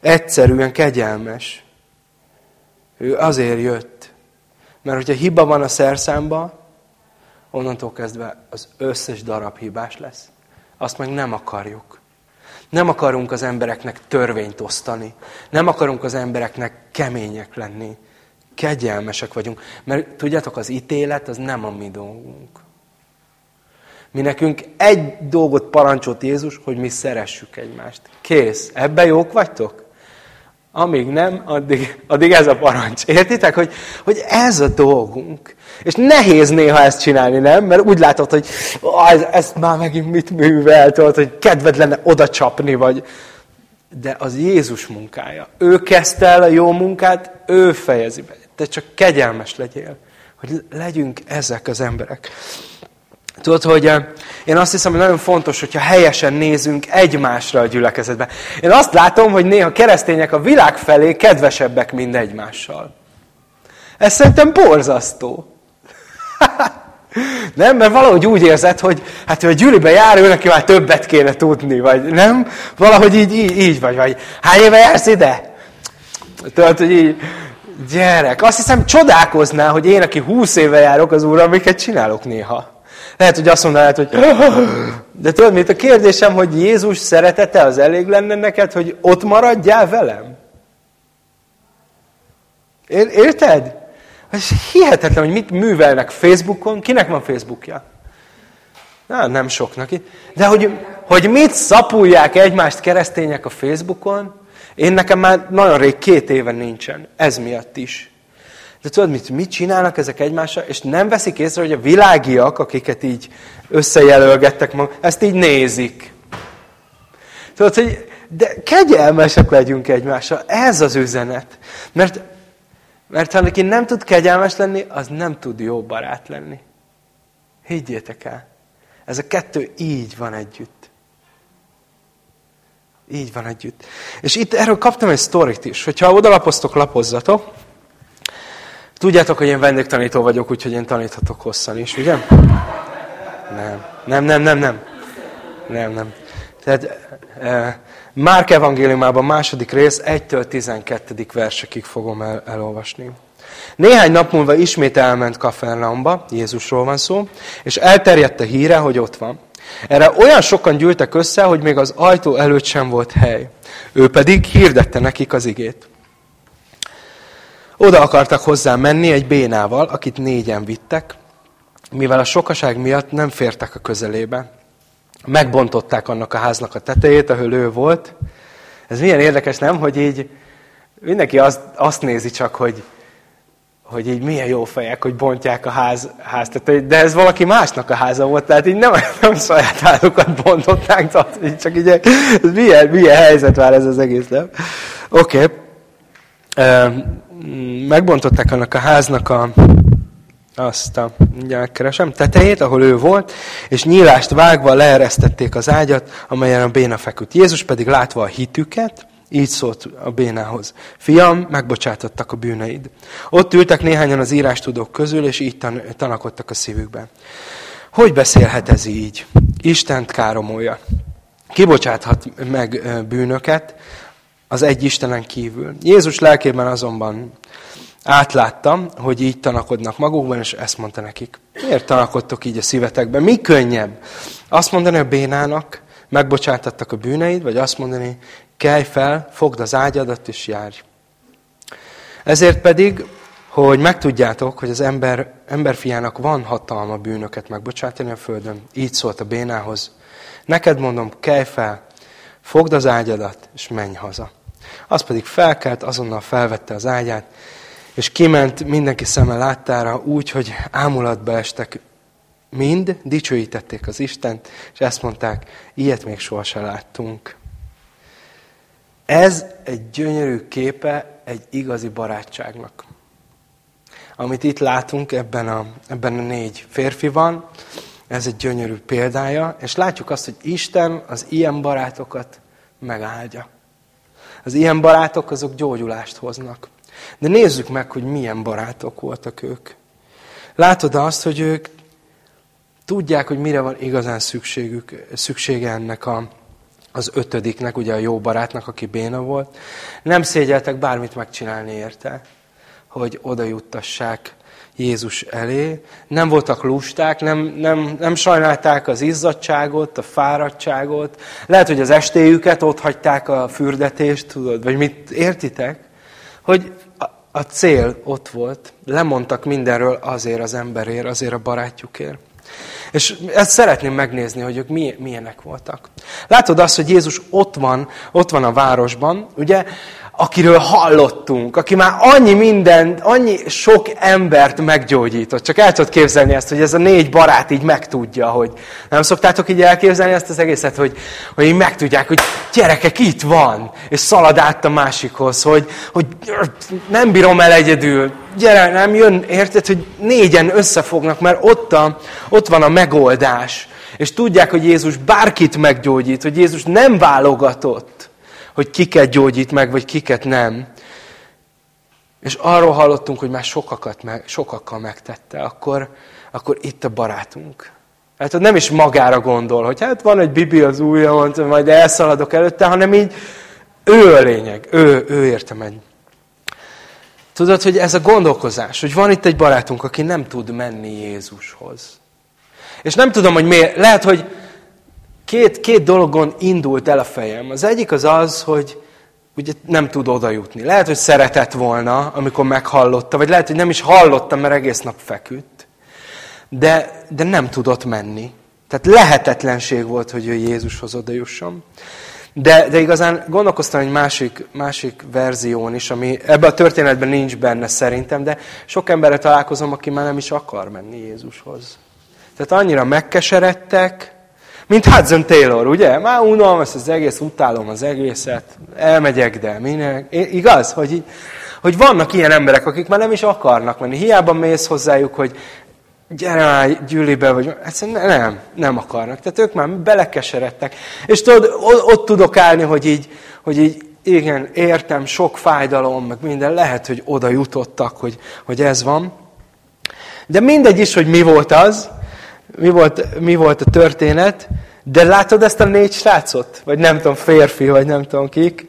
Egyszerűen kegyelmes. Ő azért jött. Mert hogyha hiba van a szerszámba, onnantól kezdve az összes darab hibás lesz. Azt meg nem akarjuk. Nem akarunk az embereknek törvényt osztani. Nem akarunk az embereknek kemények lenni. Kegyelmesek vagyunk. Mert tudjátok, az ítélet az nem a mi dolgunk. Mi nekünk egy dolgot parancsolt Jézus, hogy mi szeressük egymást. Kész. Ebben jók vagytok? Amíg nem, addig, addig ez a parancs. Értitek, hogy, hogy ez a dolgunk. És nehéz néha ezt csinálni, nem? Mert úgy látod, hogy ez, ezt már megint mit művelt, hogy kedved lenne oda csapni, vagy... De az Jézus munkája. Ő kezdte el a jó munkát, ő fejezi be. Te csak kegyelmes legyél, hogy legyünk ezek az emberek. Tudod, hogy eh, én azt hiszem, hogy nagyon fontos, hogyha helyesen nézünk egymásra a gyülekezetben. Én azt látom, hogy néha keresztények a világ felé kedvesebbek, mint egymással. Ez szerintem borzasztó. <laughs> Nem, mert valahogy úgy érzed, hogy hát ő a gyűlibe jár, ő neki már többet kéne tudni, vagy nem? Valahogy így, így, így vagy, vagy hány éve jársz ide? Tudod, hogy így, gyerek, azt hiszem csodálkoznál, hogy én, aki húsz éve járok az úrral, miket csinálok néha. Lehet, hogy azt mondanád, hogy <gasps> de tudod, mit a kérdésem, hogy Jézus szeretete az elég lenne neked, hogy ott maradjál velem? Érted? Ez hihetetlen, hogy mit művelnek Facebookon. Kinek van Facebookja? Na, nem soknak. De hogy, hogy mit szapulják egymást keresztények a Facebookon, én nekem már nagyon rég két éve nincsen. Ez miatt is. De tudod, mit, mit csinálnak ezek egymással? És nem veszik észre, hogy a világiak, akiket így összejelölgettek mag, ezt így nézik. Tudod, hogy de kegyelmesek legyünk egymással. Ez az üzenet. Mert, mert ha neki nem tud kegyelmes lenni, az nem tud jó barát lenni. Higgyétek el. Ez a kettő így van együtt. Így van együtt. És itt erről kaptam egy sztorit is. Hogyha odalapoztok, lapozzatok. Tudjátok, hogy én vendégtanító vagyok, úgyhogy én taníthatok hosszan is, ugye? Nem, nem, nem, nem, nem. Nem, nem. Tehát e, Márk evangéliumában második rész 1-től 12. versekig fogom el, elolvasni. Néhány nap múlva ismét elment Kafernaumba, Jézusról van szó, és elterjedt a híre, hogy ott van. Erre olyan sokan gyűltek össze, hogy még az ajtó előtt sem volt hely. Ő pedig hirdette nekik az igét. Oda akartak hozzá menni egy bénával, akit négyen vittek, mivel a sokaság miatt nem fértek a közelébe. Megbontották annak a háznak a tetejét, ahol ő volt. Ez milyen érdekes, nem? Hogy így mindenki azt, azt nézi csak, hogy, hogy így milyen jó fejek, hogy bontják a ház, ház tetejét. De ez valaki másnak a háza volt, tehát így nem, <laughs> nem saját házukat bontották, tehát így csak így, ez milyen, milyen helyzet vár ez az egész, nem? Oké. Okay. Megbontották annak a háznak a azt a, mindjárt keresem, tetejét, ahol ő volt, és nyílást vágva leeresztették az ágyat, amelyen a béna feküdt. Jézus pedig látva a hitüket, így szólt a bénához. Fiam, megbocsátottak a bűneid. Ott ültek néhányan az írástudók közül, és így tan tanakodtak a szívükben. Hogy beszélhet ez így? Istent káromolja. Kibocsáthat meg bűnöket az egy Istenen kívül. Jézus lelkében azonban átláttam, hogy így tanakodnak magukban, és ezt mondta nekik. Miért tanakodtok így a szívetekben? Mi könnyebb? Azt mondani a bénának, megbocsátattak a bűneid, vagy azt mondani, kelj fel, fogd az ágyadat, és járj. Ezért pedig, hogy megtudjátok, hogy az ember, emberfiának van hatalma bűnöket megbocsátani a földön, így szólt a bénához. Neked mondom, kelj fel, fogd az ágyadat, és menj haza. Az pedig felkelt, azonnal felvette az ágyát, és kiment mindenki szeme láttára úgy, hogy ámulatba estek mind, dicsőítették az Istent, és ezt mondták, ilyet még sohasem láttunk. Ez egy gyönyörű képe egy igazi barátságnak. Amit itt látunk ebben a, ebben a négy férfiban, ez egy gyönyörű példája, és látjuk azt, hogy Isten az ilyen barátokat megáldja. Az ilyen barátok azok gyógyulást hoznak. De nézzük meg, hogy milyen barátok voltak ők. Látod azt, hogy ők tudják, hogy mire van igazán szükségük, szüksége ennek a, az ötödiknek, ugye a jó barátnak, aki béna volt. Nem szégyeltek bármit megcsinálni érte, hogy oda juttassák Jézus elé. Nem voltak lusták, nem, nem, nem sajnálták az izzadságot, a fáradtságot. Lehet, hogy az estéjüket ott hagyták a fürdetést, tudod, vagy mit értitek? Hogy a cél ott volt. Lemondtak mindenről azért az emberért, azért a barátjukért. És ezt szeretném megnézni, hogy ők milyenek voltak. Látod azt, hogy Jézus ott van, ott van a városban, ugye? Akiről hallottunk, aki már annyi mindent, annyi sok embert meggyógyított. Csak el tudod képzelni ezt, hogy ez a négy barát így megtudja, hogy nem szoktátok így elképzelni ezt az egészet, hogy, hogy így megtudják, hogy gyerekek itt van, és szalad át a másikhoz, hogy, hogy nem bírom el egyedül, gyere, nem jön, érted, hogy négyen összefognak, mert ott, a, ott van a megoldás. És tudják, hogy Jézus bárkit meggyógyít, hogy Jézus nem válogatott hogy kiket gyógyít meg, vagy kiket nem. És arról hallottunk, hogy már sokakat meg, sokakkal megtette. Akkor, akkor itt a barátunk. Hát nem is magára gondol, hogy hát van egy bibi az ujjamon, majd elszaladok előtte, hanem így ő a lényeg, ő, ő érte meg. Tudod, hogy ez a gondolkozás, hogy van itt egy barátunk, aki nem tud menni Jézushoz. És nem tudom, hogy miért. Lehet, hogy két, két dologon indult el a fejem. Az egyik az az, hogy ugye nem tud oda jutni. Lehet, hogy szeretett volna, amikor meghallotta, vagy lehet, hogy nem is hallotta, mert egész nap feküdt. De, de nem tudott menni. Tehát lehetetlenség volt, hogy ő Jézushoz oda jusson. De, de igazán gondolkoztam egy másik, másik verzión is, ami ebben a történetben nincs benne szerintem, de sok emberre találkozom, aki már nem is akar menni Jézushoz. Tehát annyira megkeseredtek, mint Hudson Taylor, ugye? Már unalmas az egész, utálom az egészet, elmegyek, de minek. Igaz? Hogy, hogy vannak ilyen emberek, akik már nem is akarnak menni. Hiába mész hozzájuk, hogy gyere már gyűlibe, vagy egyszerűen nem, nem akarnak. Tehát ők már belekeseredtek. És tudod, ott tudok állni, hogy így, hogy így igen, értem, sok fájdalom, meg minden, lehet, hogy oda jutottak, hogy, hogy ez van. De mindegy is, hogy mi volt az, mi volt, mi volt a történet, de látod ezt a négy srácot? Vagy nem tudom, férfi, vagy nem tudom kik.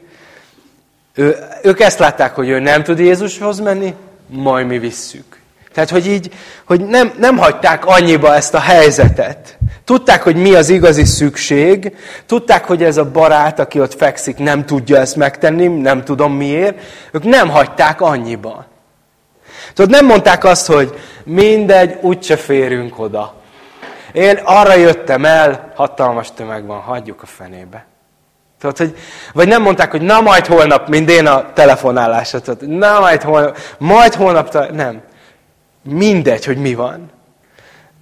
Ő, ők ezt látták, hogy ő nem tud Jézushoz menni, majd mi visszük. Tehát, hogy így, hogy nem, nem hagyták annyiba ezt a helyzetet. Tudták, hogy mi az igazi szükség, tudták, hogy ez a barát, aki ott fekszik, nem tudja ezt megtenni, nem tudom miért. Ők nem hagyták annyiba. Tudod, nem mondták azt, hogy mindegy, úgyse férünk oda. Én arra jöttem el, hatalmas tömeg van, hagyjuk a fenébe. Tudod, hogy, vagy nem mondták, hogy na majd holnap, mint én a telefonálásra, tudod, na majd holnap, majd holnap, nem. Mindegy, hogy mi van.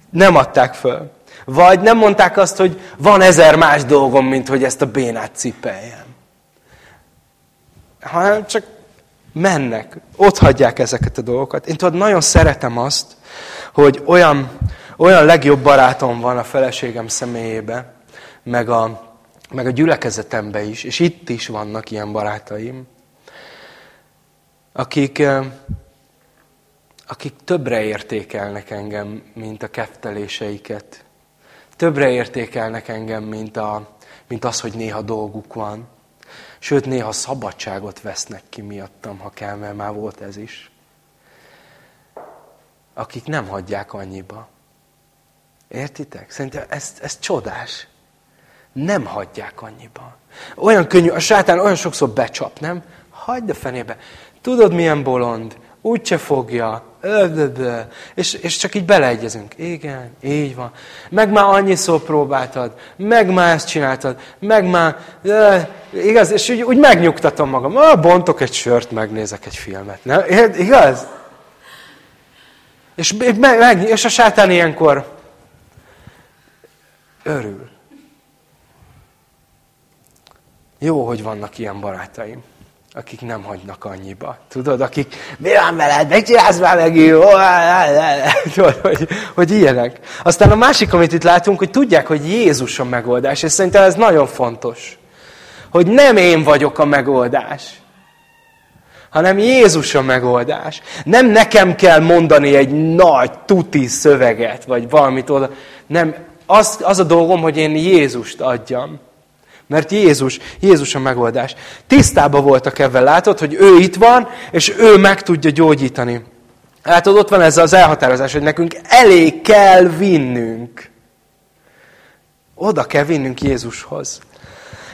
Nem adták föl. Vagy nem mondták azt, hogy van ezer más dolgom, mint hogy ezt a bénát cipeljem. Hanem csak mennek, ott hagyják ezeket a dolgokat. Én tudod, nagyon szeretem azt, hogy olyan, olyan legjobb barátom van a feleségem személyébe, meg a, meg a gyülekezetembe is, és itt is vannak ilyen barátaim, akik, akik többre értékelnek engem, mint a kefteléseiket. Többre értékelnek engem, mint, a, mint az, hogy néha dolguk van. Sőt, néha szabadságot vesznek ki miattam, ha kell, mert már volt ez is. Akik nem hagyják annyiba. Értitek? Szerintem ez, ez csodás. Nem hagyják annyiba. Olyan könnyű, a sátán olyan sokszor becsap, nem? Hagyd a fenébe. Tudod, milyen bolond? Úgyse fogja. És, és csak így beleegyezünk. Igen, így van. Meg már annyiszor próbáltad. Meg már ezt csináltad. Meg már... Igaz? És úgy, úgy megnyugtatom magam. Ah, bontok egy sört, megnézek egy filmet. Nem? Igaz? És, meg, és a sátán ilyenkor örül. Jó, hogy vannak ilyen barátaim akik nem hagynak annyiba. Tudod, akik, mi van veled, megcsinálsz már megint, <laughs> hogy, hogy ilyenek. Aztán a másik, amit itt látunk, hogy tudják, hogy Jézus a megoldás, és szerintem ez nagyon fontos. Hogy nem én vagyok a megoldás, hanem Jézus a megoldás. Nem nekem kell mondani egy nagy tuti szöveget, vagy valamit oda. Nem, az, az a dolgom, hogy én Jézust adjam. Mert Jézus, Jézus a megoldás. Tisztában voltak ebben, látod, hogy ő itt van, és ő meg tudja gyógyítani. Látod, ott van ez az elhatározás, hogy nekünk elég kell vinnünk. Oda kell vinnünk Jézushoz.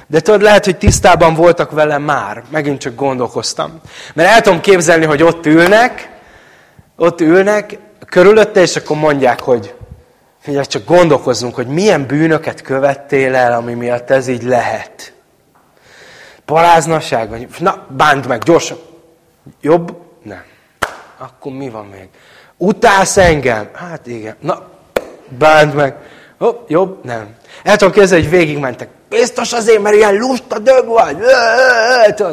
De tudod, lehet, hogy tisztában voltak vele már. Megint csak gondolkoztam. Mert el tudom képzelni, hogy ott ülnek, ott ülnek, körülötte, és akkor mondják, hogy Figyelj, csak gondolkozzunk, hogy milyen bűnöket követtél el, ami miatt ez így lehet. Paráznasság, vagy na, bánt meg, gyorsan. Jobb? Nem. Akkor mi van még? Utálsz engem? Hát igen. Na, bánt meg. Hopp, jobb? Nem. El tudom képzelni, hogy végigmentek. Biztos azért, mert ilyen lusta dög vagy.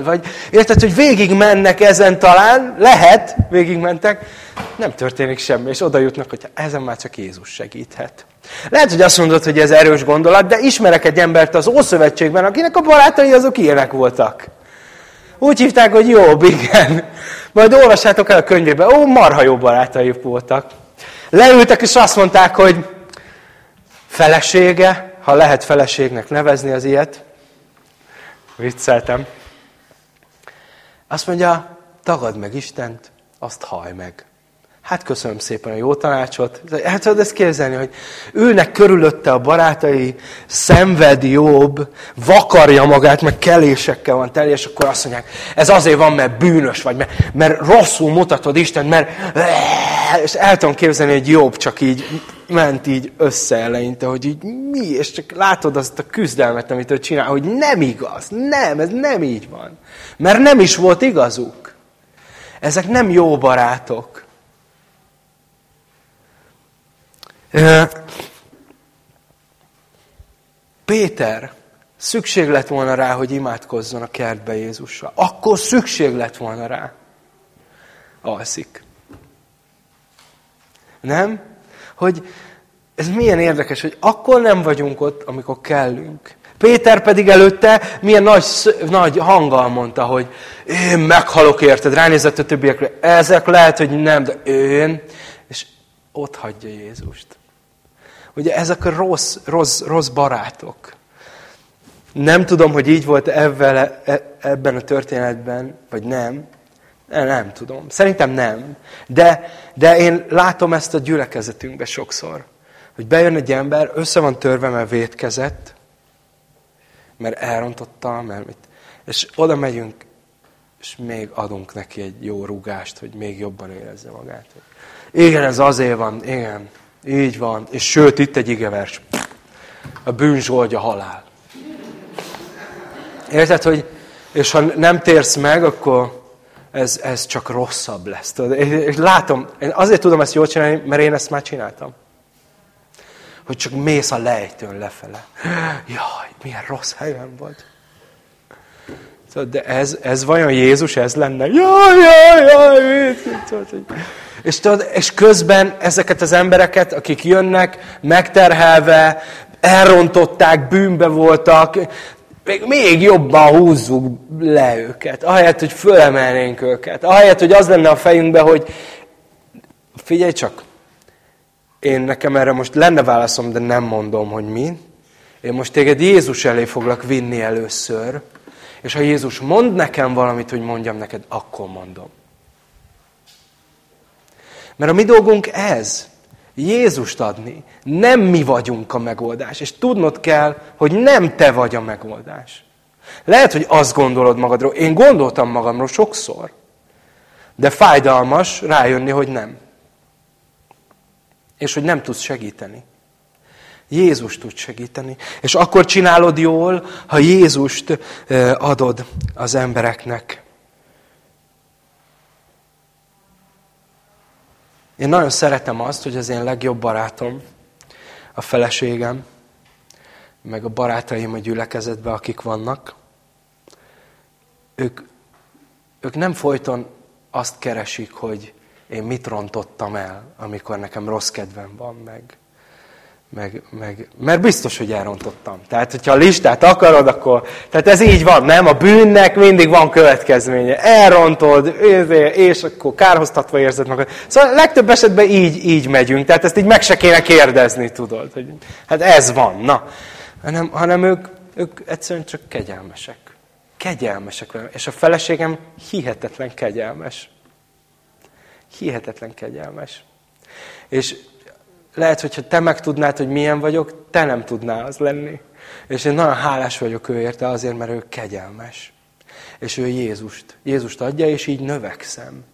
Vagy érted, hogy végig mennek ezen talán, lehet, végigmentek, nem történik semmi, és oda jutnak, hogy ezen már csak Jézus segíthet. Lehet, hogy azt mondod, hogy ez erős gondolat, de ismerek egy embert az Ószövetségben, akinek a barátai azok ilyenek voltak. Úgy hívták, hogy jobb, igen. Majd olvassátok el a könyvébe, ó, marha jó barátai voltak. Leültek, és azt mondták, hogy felesége, ha lehet feleségnek nevezni az ilyet, vicceltem, azt mondja, tagad meg Istent, azt haj meg. Hát köszönöm szépen a jó tanácsot. Hát tudod ezt képzelni, hogy ülnek körülötte a barátai, szenved jobb, vakarja magát, meg kelésekkel van teli, és akkor azt mondják, ez azért van, mert bűnös vagy, mert, mert rosszul mutatod Isten, mert... <laughs> És el tudom képzelni, hogy jobb csak így ment így össze eleinte, hogy így mi, és csak látod azt a küzdelmet, amit ő csinál, hogy nem igaz, nem, ez nem így van. Mert nem is volt igazuk. Ezek nem jó barátok. Péter szükség lett volna rá, hogy imádkozzon a kertbe Jézussal. Akkor szükség lett volna rá. Alszik. Nem? Hogy ez milyen érdekes, hogy akkor nem vagyunk ott, amikor kellünk. Péter pedig előtte milyen nagy, nagy hanggal mondta, hogy én meghalok érted, ránézett a többiekre, ezek lehet, hogy nem, de én, és ott hagyja Jézust. Ugye ezek a rossz, rossz, rossz barátok. Nem tudom, hogy így volt ebben, e, ebben a történetben, vagy nem. Nem, tudom. Szerintem nem. De, de én látom ezt a gyülekezetünkben sokszor. Hogy bejön egy ember, össze van törve, mert vétkezett, mert elrontotta, mert mit. És oda megyünk, és még adunk neki egy jó rúgást, hogy még jobban érezze magát. Igen, ez azért van, igen. Így van. És sőt, itt egy igevers. A bűn zsoldja halál. Érted, hogy és ha nem térsz meg, akkor ez, ez csak rosszabb lesz. És látom, én azért tudom ezt jól csinálni, mert én ezt már csináltam. Hogy csak mész a lejtőn lefele. Jaj, milyen rossz helyen vagy. De ez, ez vajon Jézus, ez lenne? Jaj, jaj, jaj. És, tudod, és közben ezeket az embereket, akik jönnek, megterhelve, elrontották, bűnbe voltak, még, még jobban húzzuk le őket, ahelyett, hogy fölemelnénk őket, ahelyett, hogy az lenne a fejünkbe, hogy figyelj csak, én nekem erre most lenne válaszom, de nem mondom, hogy mi. Én most téged Jézus elé foglak vinni először, és ha Jézus mond nekem valamit, hogy mondjam neked, akkor mondom. Mert a mi dolgunk ez. Jézust adni. Nem mi vagyunk a megoldás. És tudnod kell, hogy nem te vagy a megoldás. Lehet, hogy azt gondolod magadról. Én gondoltam magamról sokszor. De fájdalmas rájönni, hogy nem. És hogy nem tudsz segíteni. Jézus tud segíteni. És akkor csinálod jól, ha Jézust adod az embereknek. Én nagyon szeretem azt, hogy az én legjobb barátom, a feleségem, meg a barátaim a gyülekezetben, akik vannak, ők, ők nem folyton azt keresik, hogy én mit rontottam el, amikor nekem rossz kedvem van, meg meg, meg, mert biztos, hogy elrontottam. Tehát, hogyha a listát akarod, akkor... Tehát ez így van, nem? A bűnnek mindig van következménye. Elrontod, és akkor kárhoztatva érzed magad. Szóval legtöbb esetben így, így megyünk. Tehát ezt így meg se kéne kérdezni, tudod. Hogy, hát ez van, na. Hanem, hanem ők, ők egyszerűen csak kegyelmesek. Kegyelmesek. És a feleségem hihetetlen kegyelmes. Hihetetlen kegyelmes. És lehet, hogyha te megtudnád, hogy milyen vagyok, te nem tudnál az lenni. És én nagyon hálás vagyok ő érte azért, mert ő kegyelmes. És ő Jézust. Jézust adja, és így növekszem.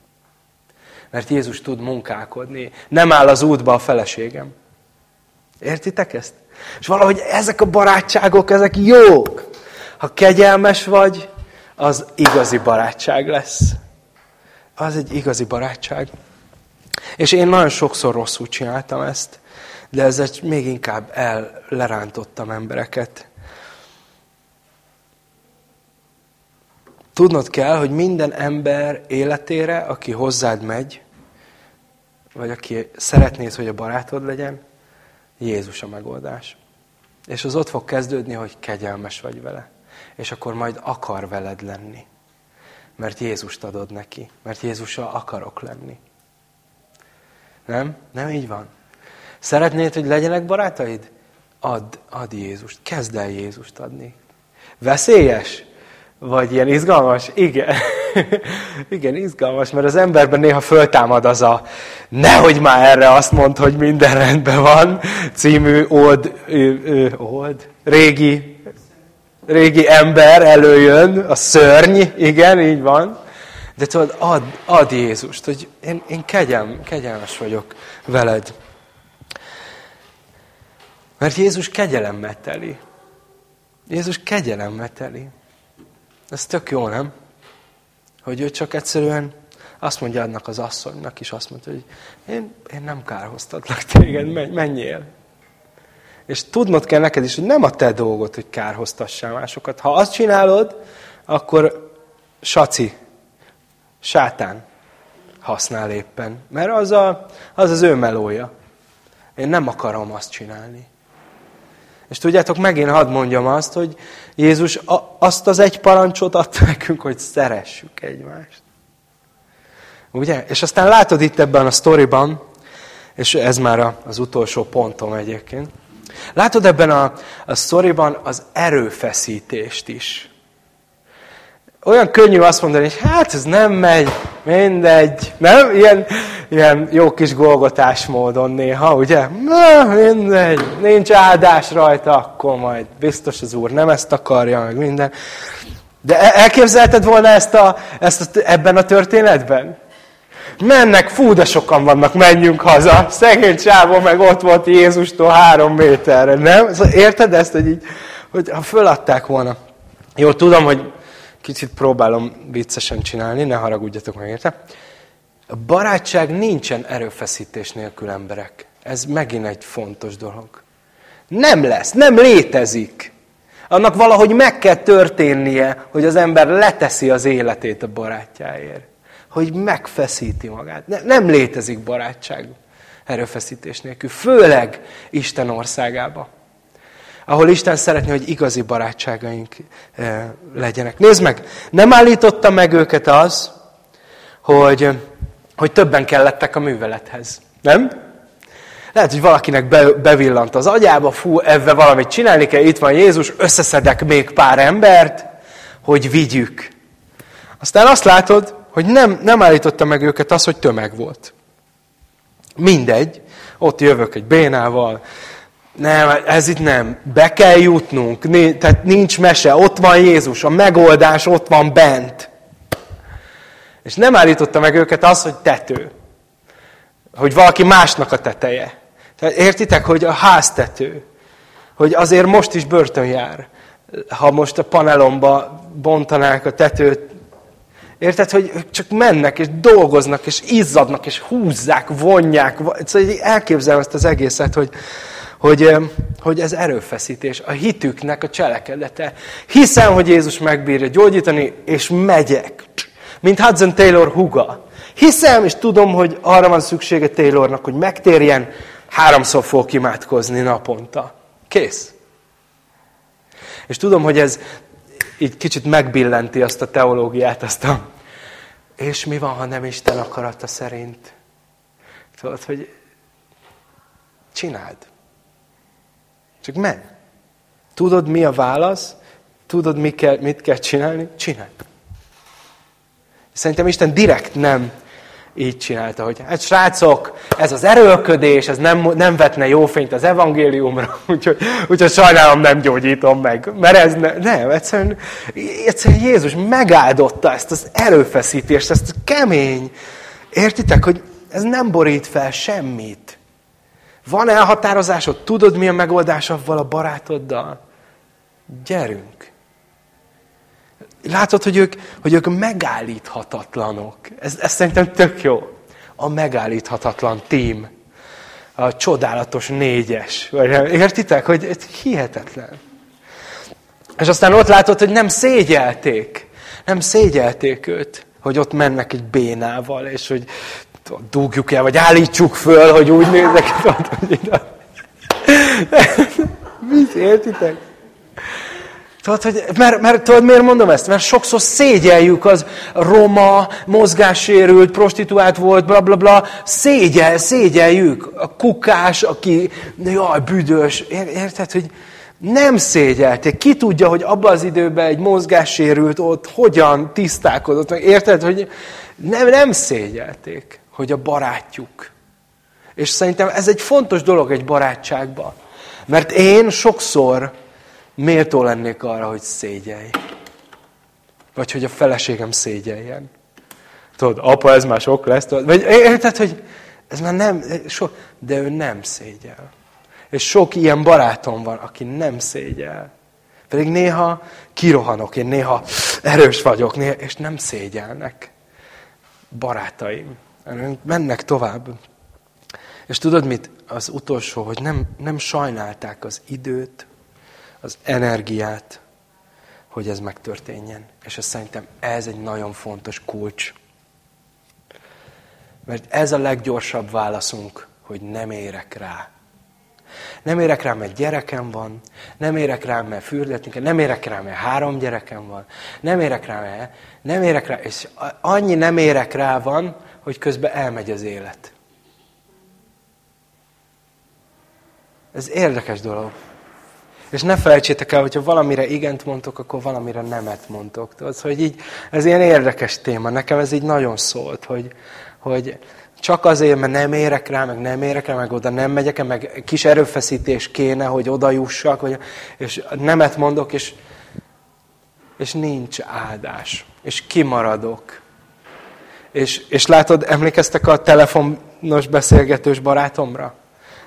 Mert Jézus tud munkálkodni. Nem áll az útba a feleségem. Értitek ezt? És valahogy ezek a barátságok, ezek jók. Ha kegyelmes vagy, az igazi barátság lesz. Az egy igazi barátság. És én nagyon sokszor rosszul csináltam ezt, de ezzel még inkább el lerántottam embereket. Tudnod kell, hogy minden ember életére, aki hozzád megy, vagy aki szeretnéd, hogy a barátod legyen, Jézus a megoldás. És az ott fog kezdődni, hogy kegyelmes vagy vele. És akkor majd akar veled lenni. Mert Jézust adod neki. Mert Jézussal akarok lenni. Nem? Nem így van. Szeretnéd, hogy legyenek barátaid? Add, add Jézust. Kezd el Jézust adni. Veszélyes? Vagy ilyen izgalmas? Igen. <laughs> Igen, izgalmas, mert az emberben néha föltámad az a nehogy már erre azt mond, hogy minden rendben van című old, old régi, régi ember előjön, a szörny, igen, így van. De tudod, ad, ad Jézust, hogy én, én kegyem, kegyelmes vagyok veled. Mert Jézus kegyelemmel teli. Jézus kegyelemmel teli. Ez tök jó, nem? Hogy ő csak egyszerűen azt mondja annak az asszonynak is, azt mondja, hogy én, én nem kárhoztatlak téged, menjél. És tudnod kell neked is, hogy nem a te dolgod, hogy kárhoztassál másokat. Ha azt csinálod, akkor saci, sátán használ éppen. Mert az, a, az az ő melója. Én nem akarom azt csinálni. És tudjátok, megint hadd mondjam azt, hogy Jézus azt az egy parancsot adta nekünk, hogy szeressük egymást. Ugye? És aztán látod itt ebben a sztoriban, és ez már az utolsó pontom egyébként, látod ebben a, a sztoriban az erőfeszítést is olyan könnyű azt mondani, hogy hát ez nem megy, mindegy, nem? Ilyen, ilyen jó kis golgotás módon néha, ugye? Na, mindegy, nincs áldás rajta, akkor majd biztos az Úr nem ezt akarja, meg minden. De e- elképzelted volna ezt, a, ezt a, ebben a történetben? Mennek, fú, de sokan vannak, menjünk haza. Szegény csávó meg ott volt Jézustól három méterre, nem? Szóval érted ezt, hogy így, hogy ha föladták volna. Jó, tudom, hogy Kicsit próbálom viccesen csinálni, ne haragudjatok meg érte. A barátság nincsen erőfeszítés nélkül emberek. Ez megint egy fontos dolog. Nem lesz, nem létezik. Annak valahogy meg kell történnie, hogy az ember leteszi az életét a barátjáért. Hogy megfeszíti magát. Ne, nem létezik barátság erőfeszítés nélkül. Főleg Isten országába ahol Isten szeretné, hogy igazi barátságaink eh, legyenek. Nézd meg, nem állította meg őket az, hogy, hogy többen kellettek a művelethez. Nem? Lehet, hogy valakinek be, bevillant az agyába, fú, ebbe valamit csinálni kell, itt van Jézus, összeszedek még pár embert, hogy vigyük. Aztán azt látod, hogy nem, nem állította meg őket az, hogy tömeg volt. Mindegy, ott jövök egy bénával, nem, ez itt nem. Be kell jutnunk. Tehát nincs mese. Ott van Jézus. A megoldás ott van bent. És nem állította meg őket az, hogy tető. Hogy valaki másnak a teteje. Tehát értitek, hogy a háztető. Hogy azért most is börtön jár. Ha most a panelomba bontanák a tetőt. Érted, hogy csak mennek, és dolgoznak, és izzadnak, és húzzák, vonják. Szóval elképzelem ezt az egészet, hogy, hogy, hogy ez erőfeszítés, a hitüknek a cselekedete. Hiszem, hogy Jézus megbírja gyógyítani, és megyek. Mint Hudson Taylor huga. Hiszem, és tudom, hogy arra van szüksége Taylornak, hogy megtérjen, háromszor fog imádkozni naponta. Kész. És tudom, hogy ez így kicsit megbillenti azt a teológiát, azt a... És mi van, ha nem Isten akarata szerint? Tudod, hogy csináld. Csak menj. Tudod, mi a válasz? Tudod, mi kell, mit kell csinálni? Csinálj. Szerintem Isten direkt nem így csinálta, hogy hát srácok, ez az erőlködés, ez nem, nem vetne jó fényt az evangéliumra, <laughs> úgyhogy, úgyhogy sajnálom nem gyógyítom meg. Mert ez ne, nem, egyszerűen, egyszerűen Jézus megáldotta ezt az erőfeszítést, ezt a kemény. Értitek, hogy ez nem borít fel semmit. Van elhatározásod? Tudod, mi a megoldás avval a barátoddal? Gyerünk! Látod, hogy ők, hogy ők megállíthatatlanok. Ez, ez szerintem tök jó. A megállíthatatlan tím. A csodálatos négyes. Értitek, hogy ez hihetetlen. És aztán ott látod, hogy nem szégyelték. Nem szégyelték őt, hogy ott mennek egy bénával, és hogy dugjuk el, vagy állítsuk föl, hogy úgy nézek, <laughs> hogy ide. Mit értitek? Tudod, hogy, mert, mert tudod, miért mondom ezt? Mert sokszor szégyeljük az roma, mozgássérült, prostituált volt, bla bla bla. Szégyel, szégyeljük. A kukás, aki, jaj, büdös. Érted, hogy nem szégyelték. Ki tudja, hogy abban az időben egy mozgássérült ott hogyan tisztálkodott. Érted, hogy nem, nem szégyelték, hogy a barátjuk. És szerintem ez egy fontos dolog egy barátságban. Mert én sokszor méltó lennék arra, hogy szégyelj. Vagy hogy a feleségem szégyeljen. Tudod, apa, ez már sok lesz. Tudod? Vagy érted, hogy ez már nem, so, de ő nem szégyel. És sok ilyen barátom van, aki nem szégyel. Pedig néha kirohanok, én néha erős vagyok, néha, és nem szégyelnek. Barátaim. Mennek tovább. És tudod mit? Az utolsó, hogy nem, nem sajnálták az időt, az energiát, hogy ez megtörténjen. És azt szerintem ez egy nagyon fontos kulcs. Mert ez a leggyorsabb válaszunk, hogy nem érek rá. Nem érek rá, mert gyerekem van, nem érek rá, mert fürdetni kell, nem érek rá, mert három gyerekem van, nem érek rá, mert nem érek rá, és annyi nem érek rá van, hogy közben elmegy az élet. Ez érdekes dolog. És ne felejtsétek el, hogyha valamire igent mondtok, akkor valamire nemet mondtok. Tudod, hogy így, ez ilyen érdekes téma. Nekem ez így nagyon szólt, hogy, hogy csak azért, mert nem érek rá, meg nem érek rá, meg oda nem megyek, meg kis erőfeszítés kéne, hogy oda jussak, vagy, és nemet mondok, és, és nincs áldás. És kimaradok. És, és látod, emlékeztek a telefonos beszélgetős barátomra?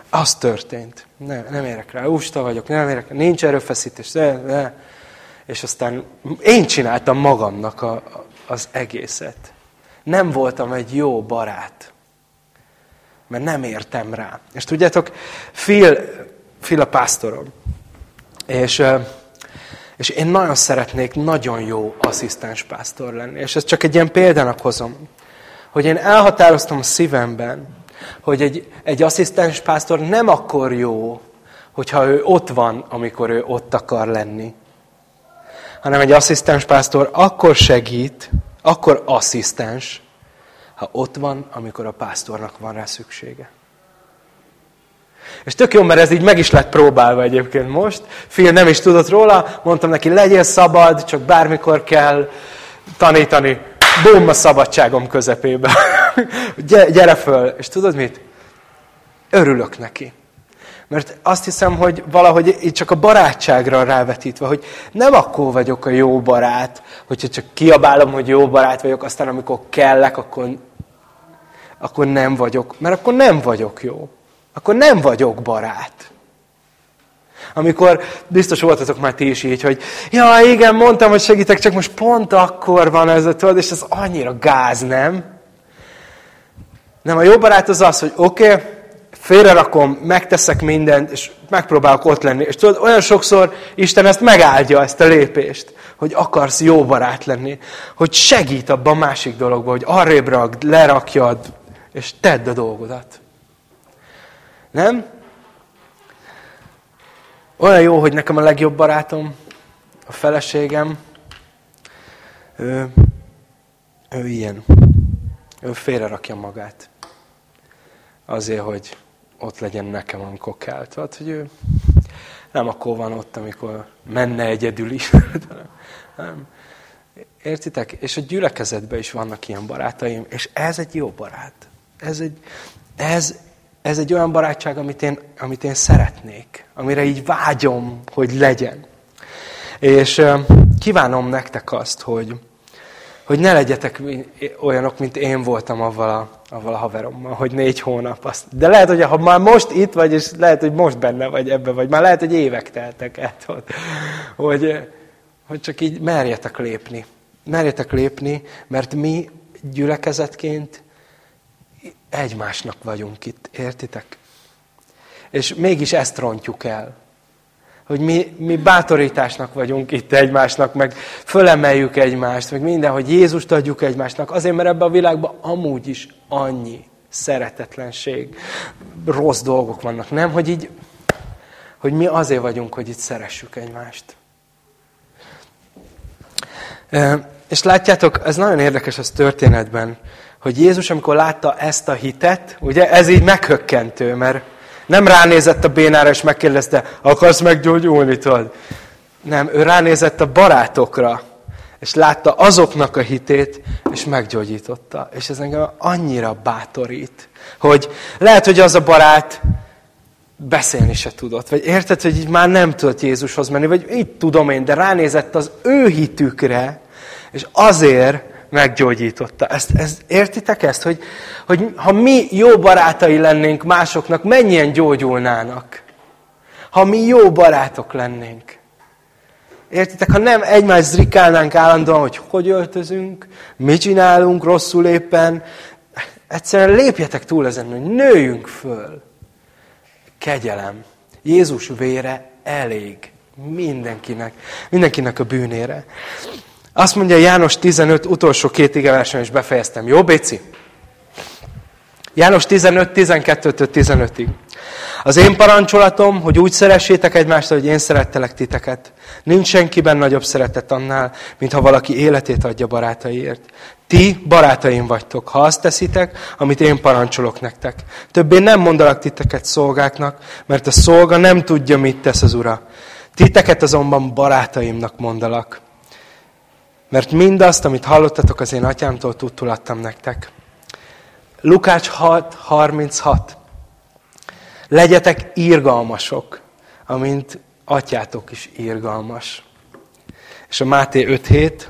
Az történt. Nem, nem érek rá. Ústa vagyok, nem érek rá. Nincs erőfeszítés. De, de. És aztán én csináltam magamnak a, az egészet. Nem voltam egy jó barát. Mert nem értem rá. És tudjátok, Phil, Phil a pásztorom. És, és én nagyon szeretnék nagyon jó asszisztens pásztor lenni. És ezt csak egy ilyen példának hozom. Hogy én elhatároztam a szívemben, hogy egy, egy asszisztens pásztor nem akkor jó, hogyha ő ott van, amikor ő ott akar lenni. Hanem egy asszisztens pásztor akkor segít, akkor asszisztens, ha ott van, amikor a pásztornak van rá szüksége. És tök jó, mert ez így meg is lett próbálva egyébként most. Fél nem is tudott róla, mondtam neki, legyél szabad, csak bármikor kell tanítani. Bum a szabadságom közepébe. <laughs> Gyere föl. És tudod mit? Örülök neki. Mert azt hiszem, hogy valahogy itt csak a barátságra rávetítve, hogy nem akkor vagyok a jó barát, hogyha csak kiabálom, hogy jó barát vagyok, aztán amikor kellek, akkor, akkor nem vagyok. Mert akkor nem vagyok jó. Akkor nem vagyok barát. Amikor biztos voltatok már ti is így, hogy ja, igen, mondtam, hogy segítek, csak most pont akkor van ez a tudod, és ez annyira gáz, nem? Nem, a jó barát az az, hogy oké, okay, félrerakom, megteszek mindent, és megpróbálok ott lenni. És tudod, olyan sokszor Isten ezt megáldja, ezt a lépést, hogy akarsz jó barát lenni, hogy segít abban a másik dologban, hogy arrébb ragd, lerakjad, és tedd a dolgodat. Nem? Olyan jó, hogy nekem a legjobb barátom, a feleségem, ő, ő ilyen. Ő félrerakja magát. Azért, hogy ott legyen nekem, amikor kell. Tehát, hogy ő nem akkor van ott, amikor menne egyedül is. <laughs> nem. Értitek? És a gyülekezetben is vannak ilyen barátaim, és ez egy jó barát. Ez egy, ez, ez egy olyan barátság, amit én, amit én szeretnék, amire így vágyom, hogy legyen. És kívánom nektek azt, hogy, hogy ne legyetek olyanok, mint én voltam avval a, avval a haverommal, hogy négy hónap. Azt. De lehet, hogy ha már most itt vagy, és lehet, hogy most benne vagy ebbe vagy, már lehet, hogy évek teltek el, hogy, hogy csak így merjetek lépni. Merjetek lépni, mert mi gyülekezetként egymásnak vagyunk itt, értitek? És mégis ezt rontjuk el hogy mi, mi bátorításnak vagyunk itt egymásnak, meg fölemeljük egymást, meg minden, hogy Jézust adjuk egymásnak. Azért, mert ebben a világban amúgy is annyi szeretetlenség, rossz dolgok vannak. Nem, hogy így, hogy mi azért vagyunk, hogy itt szeressük egymást. És látjátok, ez nagyon érdekes az történetben, hogy Jézus, amikor látta ezt a hitet, ugye ez így meghökkentő, mert nem ránézett a bénára és megkérdezte, akarsz meggyógyulni, tudod? Nem, ő ránézett a barátokra, és látta azoknak a hitét, és meggyógyította. És ez engem annyira bátorít, hogy lehet, hogy az a barát beszélni se tudott. Vagy érted, hogy így már nem tudott Jézushoz menni, vagy itt tudom én, de ránézett az ő hitükre, és azért meggyógyította. Ezt, ezt, értitek ezt, hogy, hogy ha mi jó barátai lennénk másoknak, mennyien gyógyulnának? Ha mi jó barátok lennénk. Értitek, ha nem egymást zrikálnánk állandóan, hogy hogy öltözünk, mit csinálunk rosszul éppen, egyszerűen lépjetek túl ezen, hogy nőjünk föl. Kegyelem. Jézus vére elég mindenkinek, mindenkinek a bűnére. Azt mondja János 15, utolsó két igeversen is befejeztem. Jó, Béci? János 15, 12-től 15-ig. Az én parancsolatom, hogy úgy szeressétek egymást, hogy én szerettelek titeket. Nincs senkiben nagyobb szeretet annál, mint ha valaki életét adja barátaiért. Ti barátaim vagytok, ha azt teszitek, amit én parancsolok nektek. Többé nem mondalak titeket szolgáknak, mert a szolga nem tudja, mit tesz az ura. Titeket azonban barátaimnak mondalak. Mert mindazt, amit hallottatok az én atyámtól, tudtul adtam nektek. Lukács 6, 36. Legyetek írgalmasok, amint atyátok is írgalmas. És a Máté 5.7.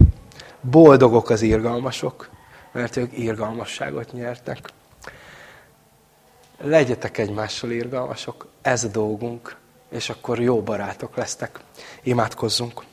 Boldogok az írgalmasok, mert ők írgalmasságot nyertek. Legyetek egymással írgalmasok, ez a dolgunk, és akkor jó barátok lesztek. Imádkozzunk!